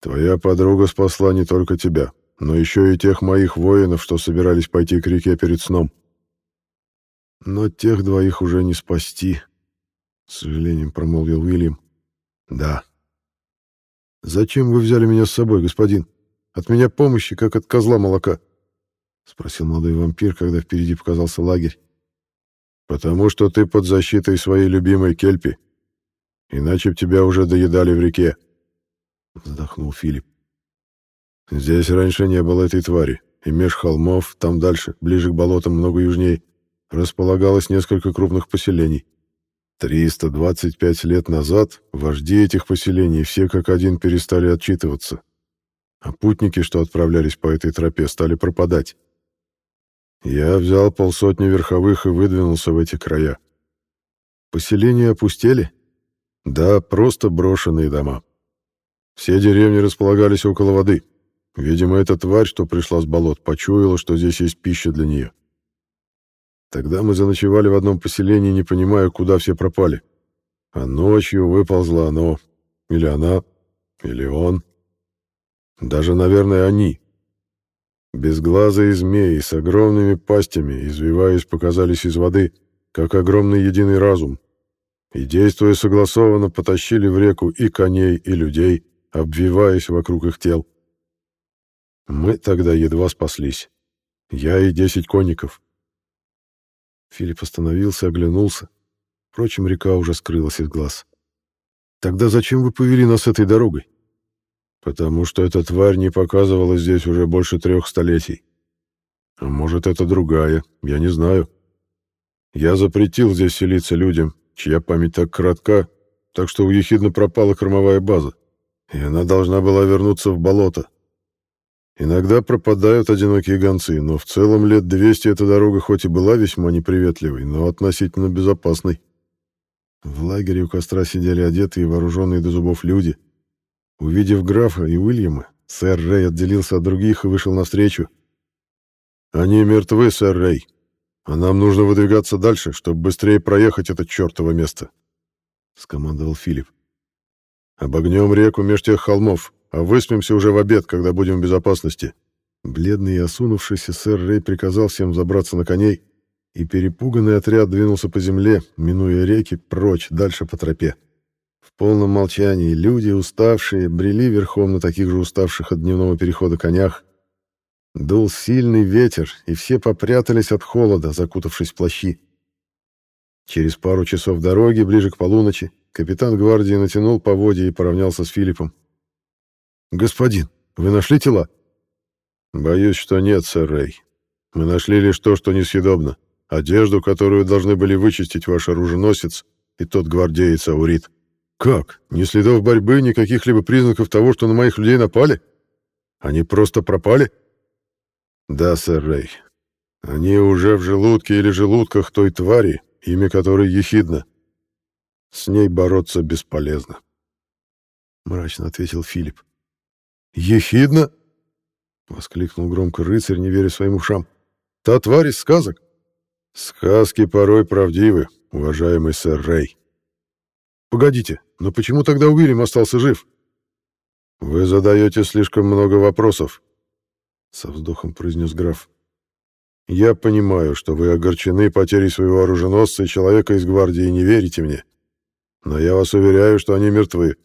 [SPEAKER 1] «Твоя подруга спасла не только тебя, но еще и тех моих воинов, что собирались пойти к реке перед сном. Но тех двоих уже не спасти», — с сожалением промолвил Уильям. «Да, «Зачем вы взяли меня с собой, господин? От меня помощи, как от козла молока?» — спросил молодой вампир, когда впереди показался лагерь. «Потому что ты под защитой своей любимой Кельпи. Иначе б тебя уже доедали в реке», — вздохнул Филипп. «Здесь раньше не было этой твари, и меж холмов, там дальше, ближе к болотам, много южней, располагалось несколько крупных поселений. 325 лет назад вожди этих поселений все как один перестали отчитываться, а путники, что отправлялись по этой тропе, стали пропадать. Я взял полсотни верховых и выдвинулся в эти края. Поселения опустели? Да, просто брошенные дома. Все деревни располагались около воды. Видимо, эта тварь, что пришла с болот, почуяла, что здесь есть пища для нее. Тогда мы заночевали в одном поселении, не понимая, куда все пропали. А ночью выползло оно. Или она. Или он. Даже, наверное, они. Безглазые змеи с огромными пастями, извиваясь, показались из воды, как огромный единый разум. И, действуя согласованно, потащили в реку и коней, и людей, обвиваясь вокруг их тел. Мы тогда едва спаслись. Я и десять конников. Филипп остановился, оглянулся. Впрочем, река уже скрылась из глаз. «Тогда зачем вы повели нас этой дорогой?» «Потому что эта тварь не показывала здесь уже больше трех столетий. А может, это другая, я не знаю. Я запретил здесь селиться людям, чья память так коротка, так что у Ехидна пропала кормовая база, и она должна была вернуться в болото, Иногда пропадают одинокие гонцы, но в целом лет 200 эта дорога хоть и была весьма неприветливой, но относительно безопасной. В лагере у костра сидели одетые и вооруженные до зубов люди. Увидев графа и Уильяма, сэр Рэй отделился от других и вышел навстречу. «Они мертвы, сэр Рэй, а нам нужно выдвигаться дальше, чтобы быстрее проехать это чертово место», — скомандовал Филипп. «Обогнем реку меж тех холмов, а выспимся уже в обед, когда будем в безопасности». Бледный и осунувшийся сэр Рэй приказал всем забраться на коней, и перепуганный отряд двинулся по земле, минуя реки, прочь, дальше по тропе. В полном молчании люди, уставшие, брели верхом на таких же уставших от дневного перехода конях. Дул сильный ветер, и все попрятались от холода, закутавшись в плащи. Через пару часов дороги, ближе к полуночи, капитан гвардии натянул поводья и поравнялся с Филиппом. «Господин, вы нашли тела?» «Боюсь, что нет, сэр Рэй. Мы нашли лишь то, что несъедобно. Одежду, которую должны были вычистить ваш оруженосец и тот гвардеец Аурит. Как? Ни следов борьбы, ни каких-либо признаков того, что на моих людей напали? Они просто пропали?» «Да, сэр Рэй. Они уже в желудке или желудках той твари, имя которой ехидно. С ней бороться бесполезно. Мрачно ответил Филипп. Ехидно? Воскликнул громко рыцарь, не веря своим ушам. Та тварь из сказок? Сказки порой правдивы, уважаемый сэр Рэй. Погодите, но почему тогда Уильям остался жив? Вы задаете слишком много вопросов, со вздохом произнес граф. Я понимаю, что вы огорчены потерей своего оруженосца и человека из гвардии и не верите мне. Но я вас уверяю, что они мертвы.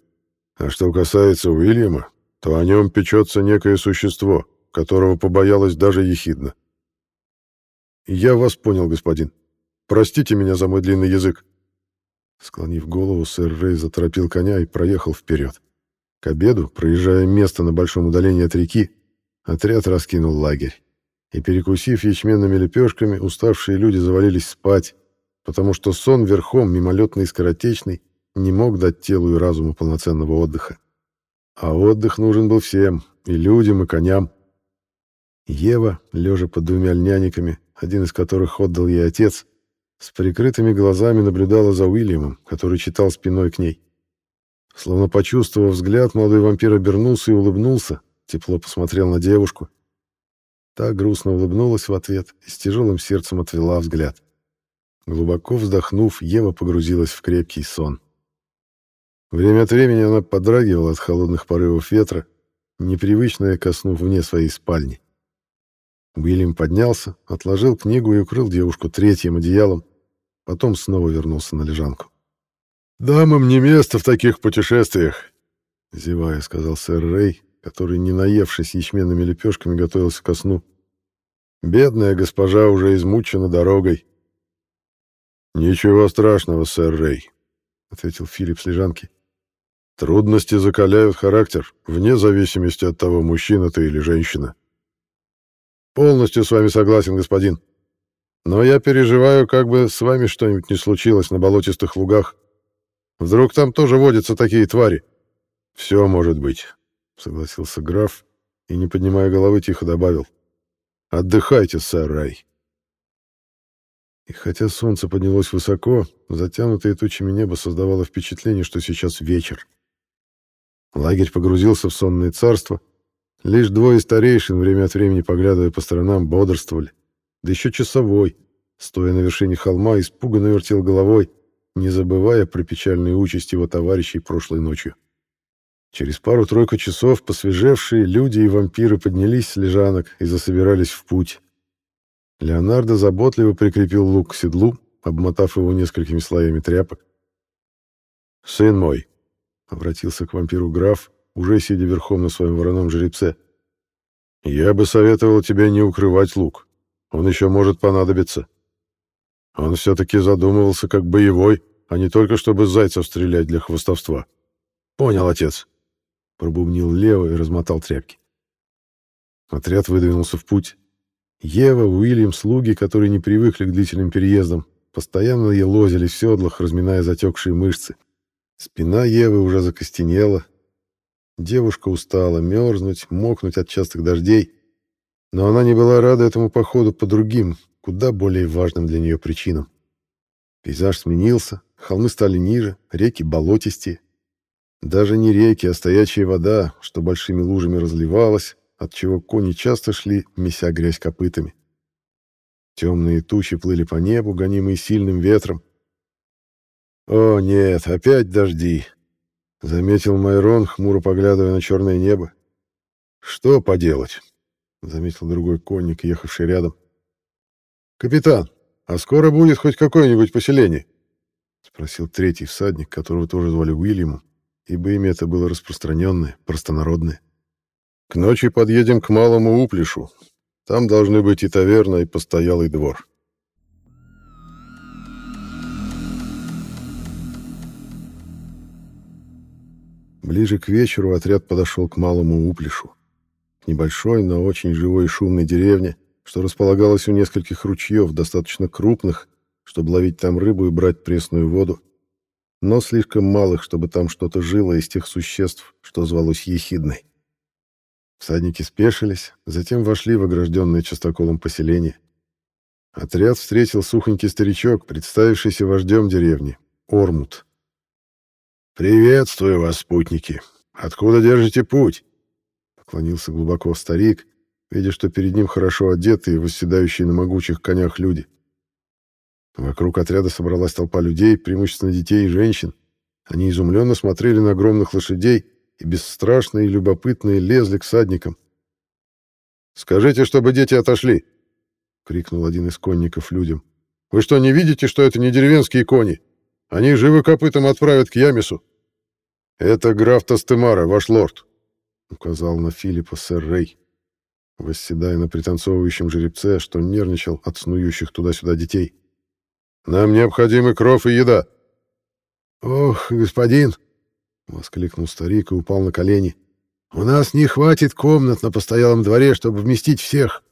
[SPEAKER 1] А что касается Уильяма, то о нем печется некое существо, которого побоялась даже ехидна. Я вас понял, господин. Простите меня за мой длинный язык. Склонив голову, сэр Рэй заторопил коня и проехал вперед. К обеду, проезжая место на большом удалении от реки, отряд раскинул лагерь и, перекусив ячменными лепешками, уставшие люди завалились спать, потому что сон верхом, мимолетный и скоротечный, не мог дать телу и разуму полноценного отдыха. А отдых нужен был всем, и людям, и коням. Ева, лежа под двумя льняниками, один из которых отдал ей отец, с прикрытыми глазами наблюдала за Уильямом, который читал спиной к ней. Словно почувствовав взгляд, молодой вампир обернулся и улыбнулся, тепло посмотрел на девушку — Та грустно улыбнулась в ответ и с тяжелым сердцем отвела взгляд. Глубоко вздохнув, Ева погрузилась в крепкий сон. Время от времени она подрагивала от холодных порывов ветра, непривычная ко сну вне своей спальни. Уильям поднялся, отложил книгу и укрыл девушку третьим одеялом, потом снова вернулся на лежанку. «Дамам не место в таких путешествиях», — зевая, сказал сэр Рэй, который, не наевшись ячменными лепешками, готовился ко сну. Бедная госпожа уже измучена дорогой. «Ничего страшного, сэр Рэй», — ответил Филипп с лежанки. «Трудности закаляют характер, вне зависимости от того, мужчина ты или женщина». «Полностью с вами согласен, господин. Но я переживаю, как бы с вами что-нибудь не случилось на болотистых лугах. Вдруг там тоже водятся такие твари?» «Все может быть. — согласился граф и, не поднимая головы, тихо добавил. «Отдыхайте, сэр Рай». И хотя солнце поднялось высоко, затянутое тучами небо создавало впечатление, что сейчас вечер. Лагерь погрузился в сонное царство. Лишь двое старейшин, время от времени поглядывая по сторонам, бодрствовали. Да еще часовой, стоя на вершине холма, испуганно вертел головой, не забывая про печальную участь его товарищей прошлой ночью. Через пару-тройку часов посвежевшие люди и вампиры поднялись с лежанок и засобирались в путь. Леонардо заботливо прикрепил лук к седлу, обмотав его несколькими слоями тряпок. «Сын мой», — обратился к вампиру граф, уже сидя верхом на своем вороном жеребце, — «я бы советовал тебе не укрывать лук. Он еще может понадобиться. Он все-таки задумывался как боевой, а не только чтобы зайцев стрелять для хвостовства. Понял, отец?» Пробубнил Лео и размотал тряпки. Отряд выдвинулся в путь. Ева, Уильям, слуги, которые не привыкли к длительным переездам, постоянно елозили в седлах, разминая затекшие мышцы. Спина Евы уже закостенела. Девушка устала мерзнуть, мокнуть от частых дождей. Но она не была рада этому походу по другим, куда более важным для нее причинам. Пейзаж сменился, холмы стали ниже, реки болотистее. Даже не реки, а стоячая вода, что большими лужами разливалась, отчего кони часто шли, меся грязь копытами. Темные тучи плыли по небу, гонимые сильным ветром. «О, нет, опять дожди!» — заметил Майрон, хмуро поглядывая на черное небо. «Что поделать?» — заметил другой конник, ехавший рядом. «Капитан, а скоро будет хоть какое-нибудь поселение?» — спросил третий всадник, которого тоже звали Уильямом, ибо имя это было распространенное, простонародное. «К ночи подъедем к Малому Уплешу. Там должны быть и таверна, и постоялый двор». Ближе к вечеру отряд подошел к Малому Уплешу, к небольшой, но очень живой и шумной деревне, что располагалась у нескольких ручьев, достаточно крупных, чтобы ловить там рыбу и брать пресную воду, но слишком малых, чтобы там что-то жило из тех существ, что звалось ехидной. Всадники спешились, затем вошли в огражденное частоколом поселение. Отряд встретил сухонький старичок, представившийся вождем деревни, Ормут. «Приветствую вас, спутники! Откуда держите путь?» Поклонился глубоко старик, видя, что перед ним хорошо одетые, восседающие на могучих конях люди. Вокруг отряда собралась толпа людей, преимущественно детей и женщин. Они изумленно смотрели на огромных лошадей и бесстрашные и любопытные лезли к садникам. «Скажите, чтобы дети отошли!» — крикнул один из конников людям. «Вы что, не видите, что это не деревенские кони? Они живо копытом отправят к Ямису!» «Это граф Тастемара, ваш лорд!» — указал на Филиппа сэр Рей, восседая на пританцовывающем жеребце, что нервничал от снующих туда-сюда детей. Нам необходимы кров и еда. Ох, господин, воскликнул старик и упал на колени. У нас не хватит комнат на постоялом дворе, чтобы вместить всех.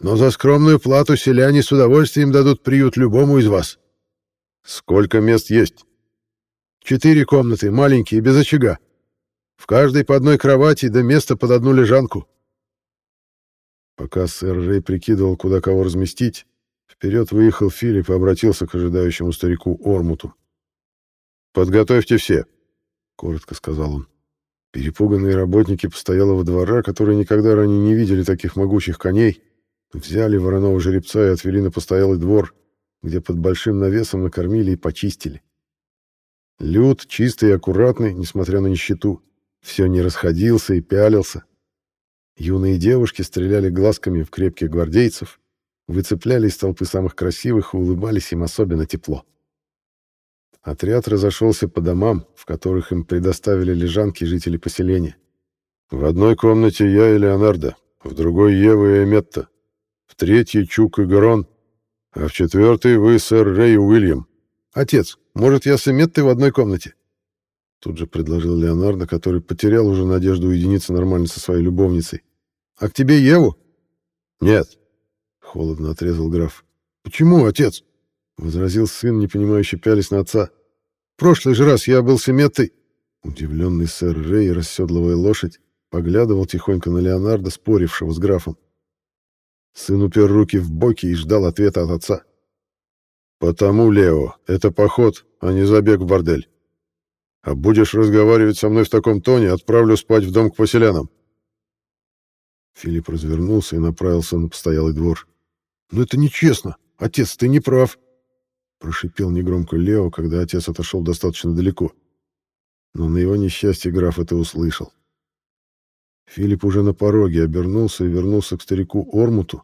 [SPEAKER 1] Но за скромную плату селяне с удовольствием дадут приют любому из вас. Сколько мест есть? Четыре комнаты, маленькие, без очага. В каждой по одной кровати, да место под одну лежанку. Пока сэр Рэй прикидывал, куда кого разместить, Вперед выехал Филипп и обратился к ожидающему старику Ормуту. «Подготовьте все», — коротко сказал он. Перепуганные работники постоялого двора, которые никогда ранее не видели таких могучих коней, взяли вороного жеребца и отвели на постоялый двор, где под большим навесом накормили и почистили. Люд, чистый и аккуратный, несмотря на нищету, все не расходился и пялился. Юные девушки стреляли глазками в крепких гвардейцев, выцепляли из толпы самых красивых и улыбались им особенно тепло. Отряд разошелся по домам, в которых им предоставили лежанки жители поселения. В одной комнате я и Леонардо, в другой Ева и Эметта, в третьей Чук и Гарон, а в четвертой вы, сэр Рэй Уильям. Отец, может, я с Эметтой в одной комнате? Тут же предложил Леонардо, который потерял уже надежду уединиться нормально со своей любовницей. А к тебе Еву? Нет, Холодно отрезал граф. «Почему, отец?» — возразил сын, не понимающий пялись на отца. «В прошлый же раз я был с Эметтой». Удивленный сэр Рэй, расседлывая лошадь, поглядывал тихонько на Леонардо, спорившего с графом. Сын упер руки в боки и ждал ответа от отца. «Потому, Лео, это поход, а не забег в бордель. А будешь разговаривать со мной в таком тоне, отправлю спать в дом к поселянам». Филипп развернулся и направился на постоялый двор. «Но это нечестно. Отец, ты не прав!» Прошипел негромко Лео, когда отец отошел достаточно далеко. Но на его несчастье граф это услышал. Филипп уже на пороге обернулся и вернулся к старику Ормуту,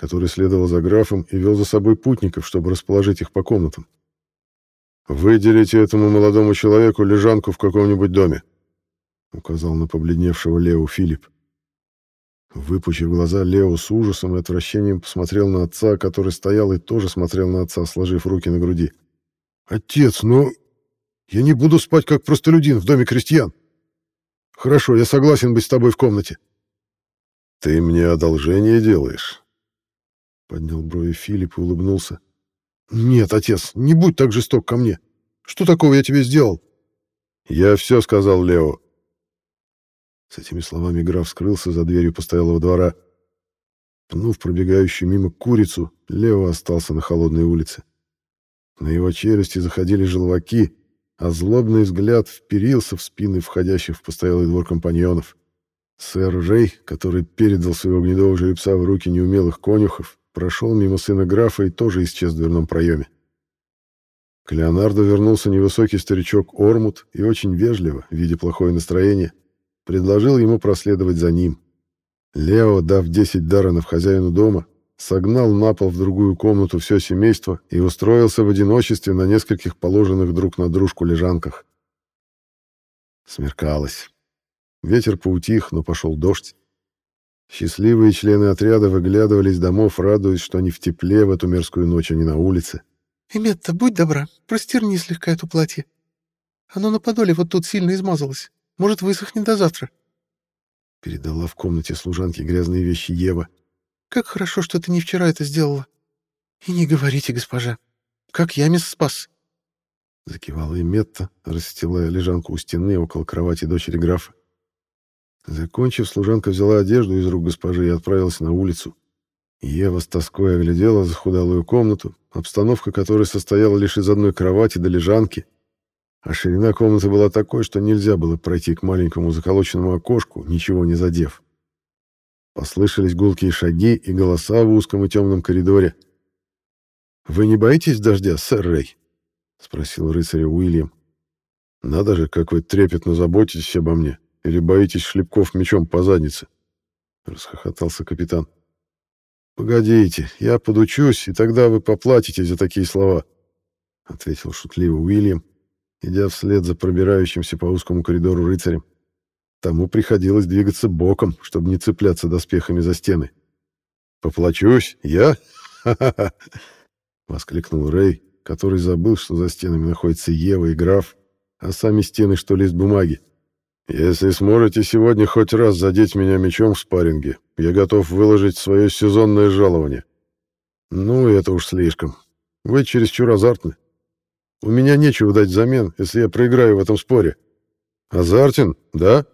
[SPEAKER 1] который следовал за графом и вел за собой путников, чтобы расположить их по комнатам. «Выделите этому молодому человеку лежанку в каком-нибудь доме», — указал на побледневшего Лео Филипп. Выпучив глаза, Лео с ужасом и отвращением посмотрел на отца, который стоял и тоже смотрел на отца, сложив руки на груди. «Отец, ну... Я не буду спать, как простолюдин в доме крестьян. Хорошо, я согласен быть с тобой в комнате». «Ты мне одолжение делаешь?» Поднял брови Филипп и улыбнулся. «Нет, отец, не будь так жесток ко мне. Что такого я тебе сделал?» «Я все сказал Лео. С этими словами граф скрылся за дверью постоялого двора. Пнув пробегающую мимо курицу, Лео остался на холодной улице. На его челюсти заходили желваки, а злобный взгляд вперился в спины входящих в постоялый двор компаньонов. Сэр Рей, который передал своего гнедого жеребца в руки неумелых конюхов, прошел мимо сына графа и тоже исчез в дверном проеме. К Леонардо вернулся невысокий старичок Ормут и очень вежливо, видя плохое настроение, предложил ему проследовать за ним. Лео, дав 10 даранов хозяину дома, согнал на пол в другую комнату все семейство и устроился в одиночестве на нескольких положенных друг на дружку лежанках. Смеркалось. Ветер поутих, но пошел дождь. Счастливые члены отряда выглядывали из домов, радуясь, что они в тепле в эту мерзкую ночь, а не на улице.
[SPEAKER 2] «Эметта, будь добра, простерни слегка это платье. Оно на подоле вот тут сильно измазалось. Может, высохнет до завтра».
[SPEAKER 1] Передала в комнате служанке грязные вещи Ева.
[SPEAKER 2] «Как хорошо, что ты не вчера это сделала. И не говорите, госпожа. Как я мисс спас?»
[SPEAKER 1] Закивала Эметта, расстилая лежанку у стены около кровати дочери графа. Закончив, служанка взяла одежду из рук госпожи и отправилась на улицу. Ева с тоской оглядела захудалую комнату, обстановка которой состояла лишь из одной кровати до лежанки, а ширина комнаты была такой, что нельзя было пройти к маленькому заколоченному окошку, ничего не задев. Послышались гулкие шаги и голоса в узком и темном коридоре. «Вы не боитесь дождя, сэр Рэй?» — спросил рыцаря Уильям. «Надо же, как вы трепетно заботитесь обо мне. Или боитесь шлепков мечом по заднице?» — расхохотался капитан. «Погодите, я подучусь, и тогда вы поплатитесь за такие слова», — ответил шутливо Уильям, идя вслед за пробирающимся по узкому коридору рыцарем. Тому приходилось двигаться боком, чтобы не цепляться доспехами за стены. «Поплачусь? Я? Ха-ха-ха!» — воскликнул Рэй, который забыл, что за стенами находится Ева и граф, а сами стены, что лист бумаги. Если сможете сегодня хоть раз задеть меня мечом в спарринге, я готов выложить свое сезонное жалование. Ну, это уж слишком. Вы чересчур азартны. У меня нечего дать взамен, если я проиграю в этом споре. Азартен, да?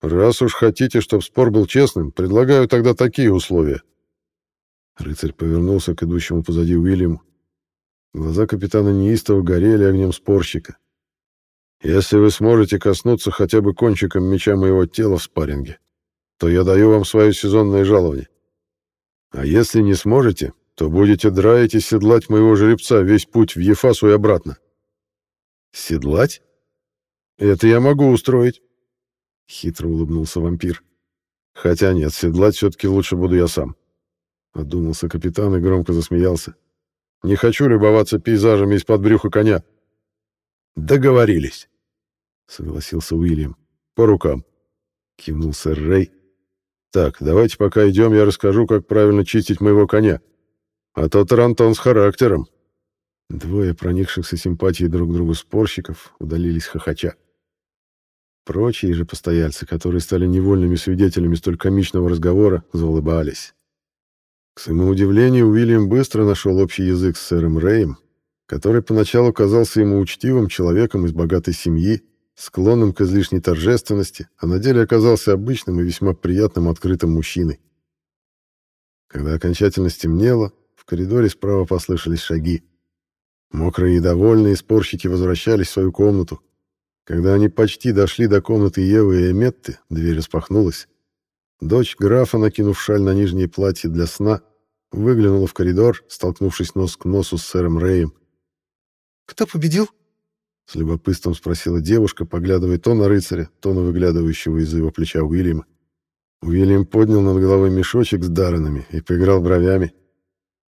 [SPEAKER 1] Раз уж хотите, чтобы спор был честным, предлагаю тогда такие условия. Рыцарь повернулся к идущему позади Уильяму. Глаза капитана неистово горели огнем спорщика. Если вы сможете коснуться хотя бы кончиком меча моего тела в спарринге, то я даю вам свое сезонное жалование. А если не сможете, то будете драить и седлать моего жеребца весь путь в Ефасу и обратно. Седлать? Это я могу устроить. Хитро улыбнулся вампир. Хотя нет, седлать все-таки лучше буду я сам. Одумался капитан и громко засмеялся. Не хочу любоваться пейзажами из-под брюха коня. Договорились, согласился Уильям. По рукам. Кивнул сэр Рэй. Так, давайте пока идем, я расскажу, как правильно чистить моего коня. А то Тарантон с характером. Двое проникшихся симпатией друг к другу спорщиков удалились хохоча. Прочие же постояльцы, которые стали невольными свидетелями столь комичного разговора, заулыбались. К своему удивлению, Уильям быстро нашел общий язык с сэром Рэем который поначалу казался ему учтивым человеком из богатой семьи, склонным к излишней торжественности, а на деле оказался обычным и весьма приятным открытым мужчиной. Когда окончательно стемнело, в коридоре справа послышались шаги. Мокрые и довольные спорщики возвращались в свою комнату. Когда они почти дошли до комнаты Евы и Эметты, дверь распахнулась. Дочь графа, накинув шаль на нижнее платье для сна, выглянула в коридор, столкнувшись нос к носу с сэром Рэем.
[SPEAKER 2] «Кто победил?»
[SPEAKER 1] С любопытством спросила девушка, поглядывая то на рыцаря, то на выглядывающего из-за его плеча Уильяма. Уильям поднял над головой мешочек с даренами и поиграл бровями.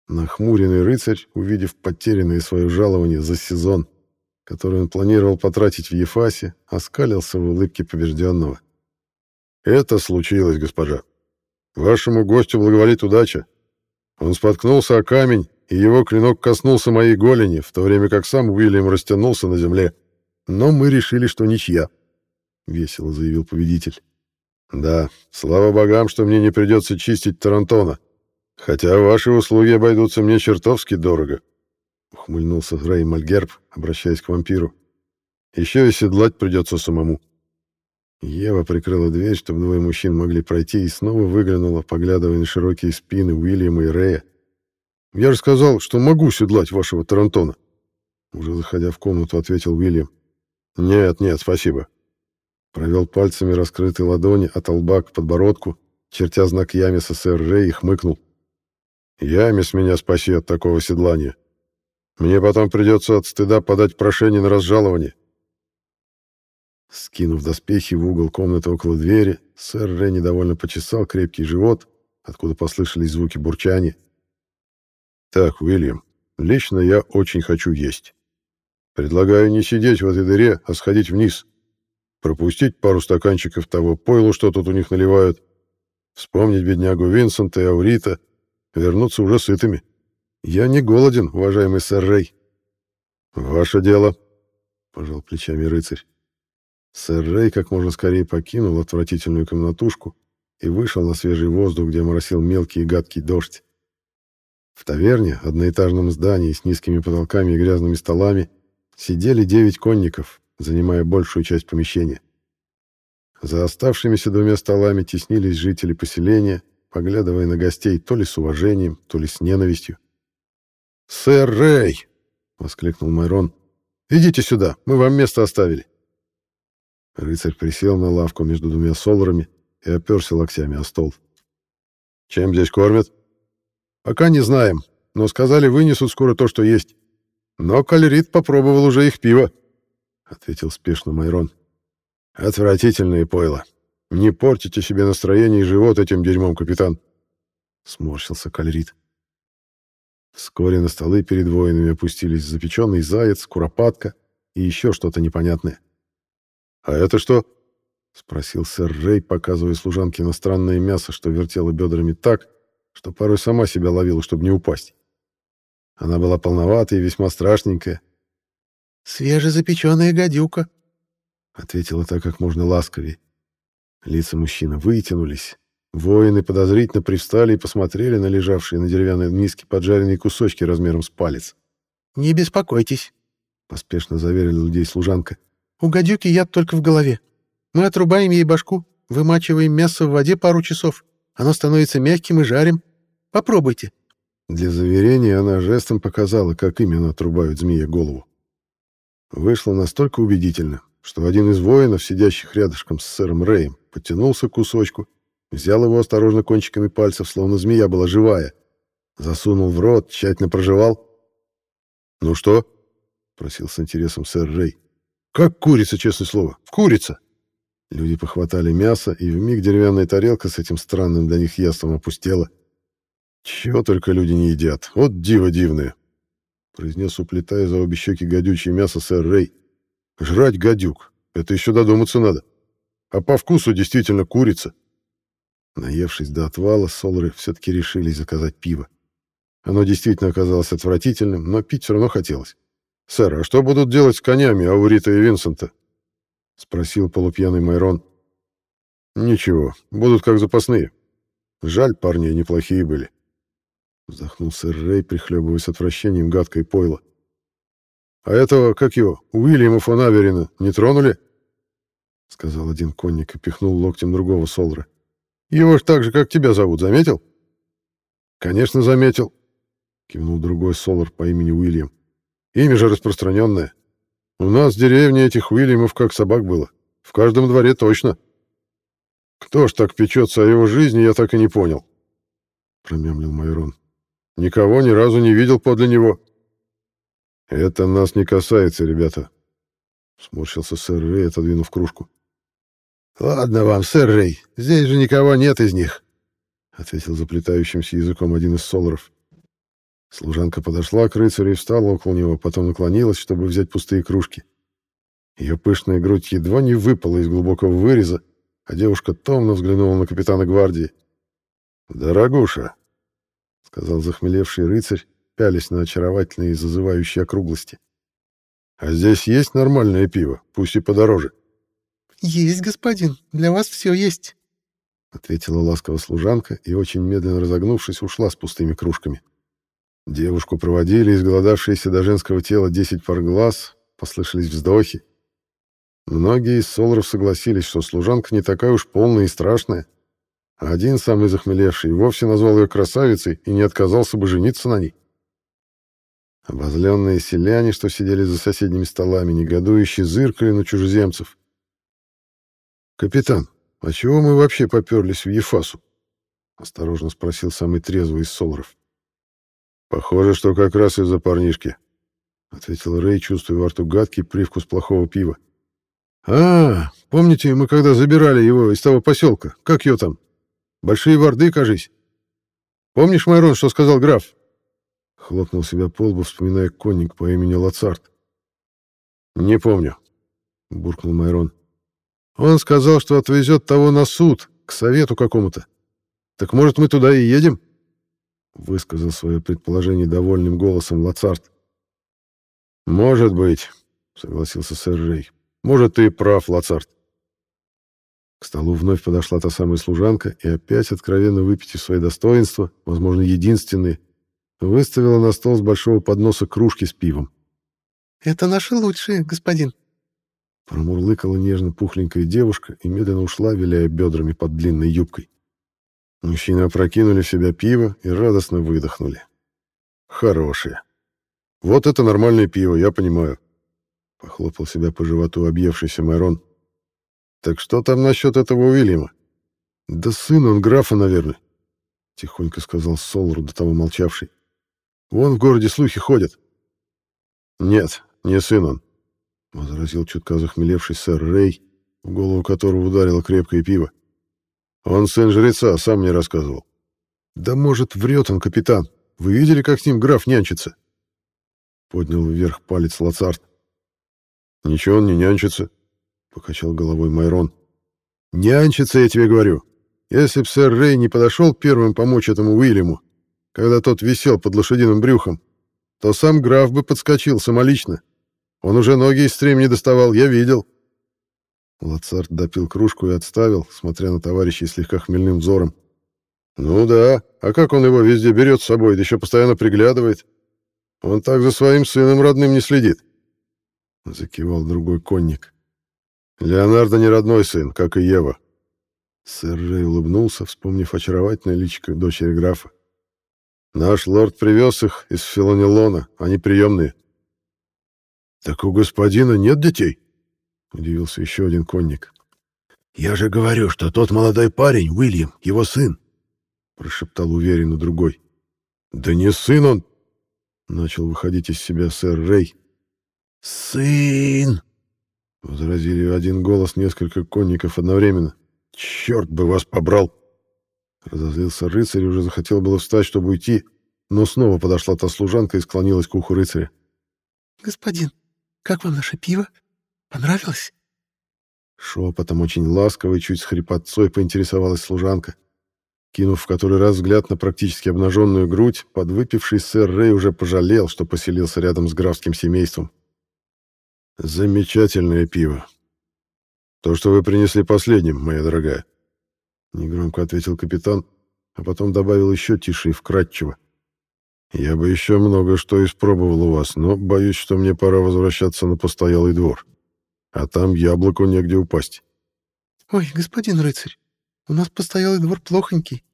[SPEAKER 1] Нахмуренный рыцарь, увидев потерянное свое жалование за сезон, который он планировал потратить в Ефасе, оскалился в улыбке побежденного. «Это случилось, госпожа. Вашему гостю благоволит удача. Он споткнулся о камень и его клинок коснулся моей голени, в то время как сам Уильям растянулся на земле. Но мы решили, что ничья, — весело заявил победитель. Да, слава богам, что мне не придется чистить Тарантона. Хотя ваши услуги обойдутся мне чертовски дорого, — ухмыльнулся Рэй Мальгерб, обращаясь к вампиру. Еще и седлать придется самому. Ева прикрыла дверь, чтобы двое мужчин могли пройти, и снова выглянула, поглядывая на широкие спины Уильяма и Рэя, я же сказал, что могу седлать вашего Тарантона. Уже заходя в комнату, ответил Уильям. Нет, нет, спасибо. Провел пальцами раскрытой ладони от лба к подбородку, чертя знак Ямиса Рэй и хмыкнул. Ямис меня спаси от такого седлания. Мне потом придется от стыда подать прошение на разжалование. Скинув доспехи в угол комнаты около двери, сэр Рэй недовольно почесал крепкий живот, откуда послышались звуки бурчания. «Так, Уильям, лично я очень хочу есть. Предлагаю не сидеть в этой дыре, а сходить вниз. Пропустить пару стаканчиков того пойла, что тут у них наливают. Вспомнить беднягу Винсента и Аурита. Вернуться уже сытыми. Я не голоден, уважаемый сэр Рэй». «Ваше дело», — пожал плечами рыцарь. Сэр Рэй как можно скорее покинул отвратительную комнатушку и вышел на свежий воздух, где моросил мелкий и гадкий дождь. В таверне, одноэтажном здании с низкими потолками и грязными столами, сидели девять конников, занимая большую часть помещения. За оставшимися двумя столами теснились жители поселения, поглядывая на гостей то ли с уважением, то ли с ненавистью. «Сэр Рэй!» — воскликнул Майрон. «Идите сюда, мы вам место оставили». Рыцарь присел на лавку между двумя соларами и оперся локтями о стол. «Чем здесь кормят?» «Пока не знаем, но сказали, вынесут скоро то, что есть. Но Калерит попробовал уже их пиво», — ответил спешно Майрон. «Отвратительное пойло. Не портите себе настроение и живот этим дерьмом, капитан», — сморщился Калерит. Вскоре на столы перед воинами опустились запеченный заяц, куропатка и еще что-то непонятное. «А это что?» — спросил сэр Рэй, показывая служанке иностранное мясо, что вертело бедрами так, что порой сама себя ловила, чтобы не упасть. Она была полноватая и весьма страшненькая.
[SPEAKER 2] «Свежезапеченная гадюка», — ответила так как можно ласковее.
[SPEAKER 1] Лица мужчины вытянулись. Воины подозрительно привстали и посмотрели на лежавшие на деревянной миске поджаренные кусочки размером с палец.
[SPEAKER 2] «Не беспокойтесь», — поспешно заверила людей служанка. У гадюки яд только в голове. Мы отрубаем ей башку, вымачиваем мясо в воде пару часов. Оно становится мягким и жарим. Попробуйте».
[SPEAKER 1] Для заверения она жестом показала, как именно отрубают змея голову. Вышло настолько убедительно, что один из воинов, сидящих рядышком с сэром Рэем, подтянулся к кусочку, взял его осторожно кончиками пальцев, словно змея была живая, засунул в рот, тщательно прожевал. «Ну что?» — просил с интересом сэр Рэй. Как курица, честное слово. Курица. Люди похватали мясо, и вмиг деревянная тарелка с этим странным для них яством опустела. Чего только люди не едят. Вот диво дивное. Произнес, уплетая за обе щеки гадючее мясо сэр Рэй. Жрать гадюк. Это еще додуматься надо. А по вкусу действительно курица. Наевшись до отвала, Солры все-таки решились заказать пиво. Оно действительно оказалось отвратительным, но пить все равно хотелось. «Сэр, а что будут делать с конями Аурита и Винсента?» — спросил полупьяный Майрон. «Ничего, будут как запасные. Жаль, парни неплохие были». Вздохнул сэр Рэй, прихлебывая с отвращением гадкой пойло. «А этого, как его, Уильяма фон Аверина, не тронули?» — сказал один конник и пихнул локтем другого Солра. «Его ж так же, как тебя зовут, заметил?» «Конечно, заметил», — кивнул другой Солар по имени Уильям. Имя же распространенное. У нас в деревне этих Уильямов как собак было. В каждом дворе точно. Кто ж так печется о его жизни, я так и не понял. Промямлил Майрон. Никого ни разу не видел подле него. Это нас не касается, ребята. Сморщился сэр Рэй, отодвинув кружку. «Ладно вам, сэр Рэй, здесь же никого нет из них», — ответил заплетающимся языком один из солоров. Служанка подошла к рыцарю и встала около него, потом наклонилась, чтобы взять пустые кружки. Ее пышная грудь едва не выпала из глубокого выреза, а девушка томно взглянула на капитана гвардии. «Дорогуша», — сказал захмелевший рыцарь, пялись на очаровательные и зазывающие округлости. «А здесь есть нормальное пиво, пусть и подороже».
[SPEAKER 2] «Есть, господин, для вас все есть», —
[SPEAKER 1] ответила ласково служанка и, очень медленно разогнувшись, ушла с пустыми кружками. Девушку проводили, изголодавшиеся до женского тела десять пар глаз, послышались вздохи. Многие из солоров согласились, что служанка не такая уж полная и страшная, один, самый захмелевший, вовсе назвал ее красавицей и не отказался бы жениться на ней. Обозленные селяне, что сидели за соседними столами, негодующе зыркали на чужеземцев. «Капитан, а чего мы вообще поперлись в Ефасу?» — осторожно спросил самый трезвый из солоров. «Похоже, что как раз из-за парнишки», — ответил Рэй, чувствуя во рту гадкий привкус плохого пива. «А, помните, мы когда забирали его из того поселка? Как ее там? Большие Ворды, кажись?» Помнишь, Майрон, что сказал граф?» Хлопнул себя по лбу, вспоминая конник по имени Лацарт. «Не помню», — буркнул Майрон. «Он сказал, что отвезет того на суд, к совету какому-то. Так может, мы туда и едем?» Высказал свое предположение довольным голосом Лацарт. «Может быть», — согласился сэр Рей. «Может, ты прав, Лацарт». К столу вновь подошла та самая служанка и опять, откровенно выпитив свои достоинства, возможно, единственные, выставила на стол с большого подноса кружки с пивом.
[SPEAKER 2] «Это наши лучшие, господин»,
[SPEAKER 1] Промурлыкала нежно пухленькая девушка и медленно ушла, виляя бедрами под длинной юбкой. Мужчины опрокинули в себя пиво и радостно выдохнули. Хорошее. Вот это нормальное пиво, я понимаю. Похлопал себя по животу объевшийся Майрон. Так что там насчет этого Уильяма? Да сын он графа, наверное. Тихонько сказал Солру, до того молчавший. Вон в городе слухи ходят. Нет, не сын он возразил чутка захмелевший сэр Рэй, в голову которого ударило крепкое пиво. Он сын жреца, сам мне рассказывал. Да может, врет он, капитан. Вы видели, как с ним граф нянчится? Поднял вверх палец Лацарт. Ничего он не нянчится, покачал головой Майрон. Нянчится, я тебе говорю. Если б сэр Рэй не подошел первым помочь этому Уильяму, когда тот висел под лошадиным брюхом, то сам граф бы подскочил самолично он уже ноги из стрим не доставал, я видел. Лацарт допил кружку и отставил, смотря на товарищей слегка хмельным взором. «Ну да, а как он его везде берет с собой, да еще постоянно приглядывает? Он так за своим сыном родным не следит». Закивал другой конник. «Леонардо не родной сын, как и Ева». Сэр Рэй улыбнулся, вспомнив очаровательное личико дочери графа. «Наш лорд привез их из Филонелона, они приемные». «Так у господина нет детей?» — удивился еще один конник. «Я же говорю, что тот молодой парень, Уильям, его сын!» — прошептал уверенно другой. «Да не сын он!» — начал выходить из себя сэр Рэй. «Сын!» — возразили в один голос несколько конников одновременно. «Черт бы вас побрал!» Разозлился рыцарь и уже захотел было встать, чтобы уйти, но снова подошла та служанка и склонилась к уху рыцаря.
[SPEAKER 2] «Господин, как вам наше пиво? Понравилось?»
[SPEAKER 1] Шепотом очень ласково и чуть с хрипотцой поинтересовалась служанка. Кинув в который раз взгляд на практически обнаженную грудь, подвыпивший сэр Рэй уже пожалел, что поселился рядом с графским семейством. «Замечательное пиво. То, что вы принесли последним, моя дорогая», — негромко ответил капитан, а потом добавил еще тише и вкратчиво. Я бы еще много что испробовал у вас, но боюсь, что мне пора возвращаться на постоялый двор. А там яблоку негде упасть.
[SPEAKER 2] Ой, господин рыцарь, у нас постоялый двор плохонький.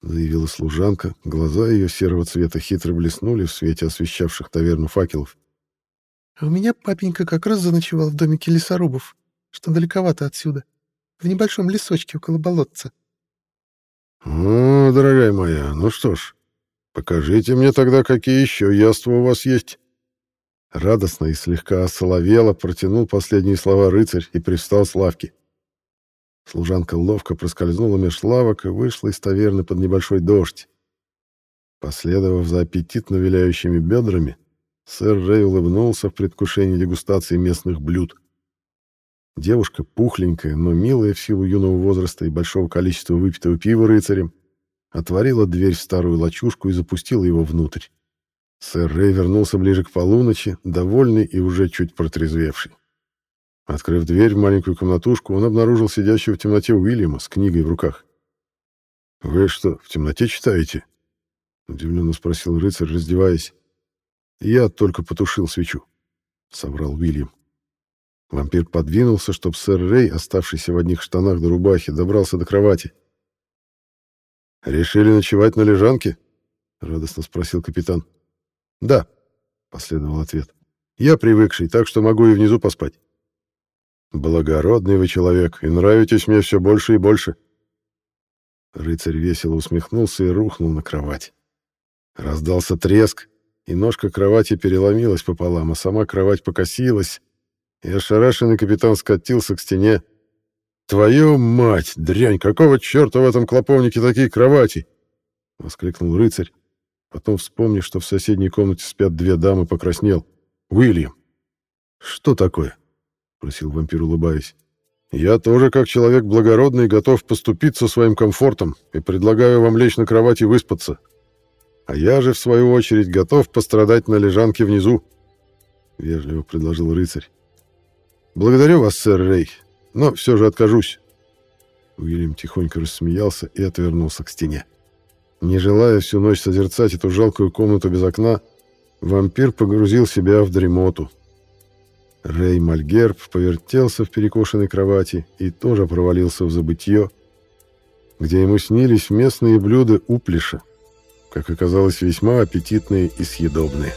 [SPEAKER 1] Заявила служанка, глаза ее серого цвета хитро блеснули в свете освещавших таверну факелов.
[SPEAKER 2] А у меня папенька как раз заночевал в домике лесорубов, что далековато отсюда, в небольшом лесочке около болотца.
[SPEAKER 1] «О, дорогая моя, ну что ж, Покажите мне тогда, какие еще яства у вас есть. Радостно и слегка осоловело протянул последние слова рыцарь и привстал с лавки. Служанка ловко проскользнула меж лавок и вышла из таверны под небольшой дождь. Последовав за аппетитно виляющими бедрами, сэр Рэй улыбнулся в предвкушении дегустации местных блюд. Девушка пухленькая, но милая в силу юного возраста и большого количества выпитого пива рыцарем, отворила дверь в старую лачушку и запустила его внутрь. Сэр Рэй вернулся ближе к полуночи, довольный и уже чуть протрезвевший. Открыв дверь в маленькую комнатушку, он обнаружил сидящего в темноте Уильяма с книгой в руках. «Вы что, в темноте читаете?» — удивленно спросил рыцарь, раздеваясь. «Я только потушил свечу», — соврал Уильям. Вампир подвинулся, чтобы сэр Рэй, оставшийся в одних штанах до рубахи, добрался до кровати. «Решили ночевать на лежанке?» — радостно спросил капитан. «Да», — последовал ответ. «Я привыкший, так что могу и внизу поспать». «Благородный вы человек, и нравитесь мне все больше и больше». Рыцарь весело усмехнулся и рухнул на кровать. Раздался треск, и ножка кровати переломилась пополам, а сама кровать покосилась, и ошарашенный капитан скатился к стене, «Твою мать, дрянь, какого черта в этом клоповнике такие кровати?» воскликнул рыцарь. Потом, вспомнив, что в соседней комнате спят две дамы, покраснел. «Уильям!» «Что такое?» — просил вампир, улыбаясь. «Я тоже, как человек благородный, готов поступиться своим комфортом и предлагаю вам лечь на кровать и выспаться. А я же, в свою очередь, готов пострадать на лежанке внизу», — вежливо предложил рыцарь. «Благодарю вас, сэр Рей, но все же откажусь». Уильям тихонько рассмеялся и отвернулся к стене. Не желая всю ночь созерцать эту жалкую комнату без окна, вампир погрузил себя в дремоту. Рэй Мальгерб повертелся в перекошенной кровати и тоже провалился в забытье, где ему снились местные блюда уплиша, как оказалось, весьма аппетитные и съедобные.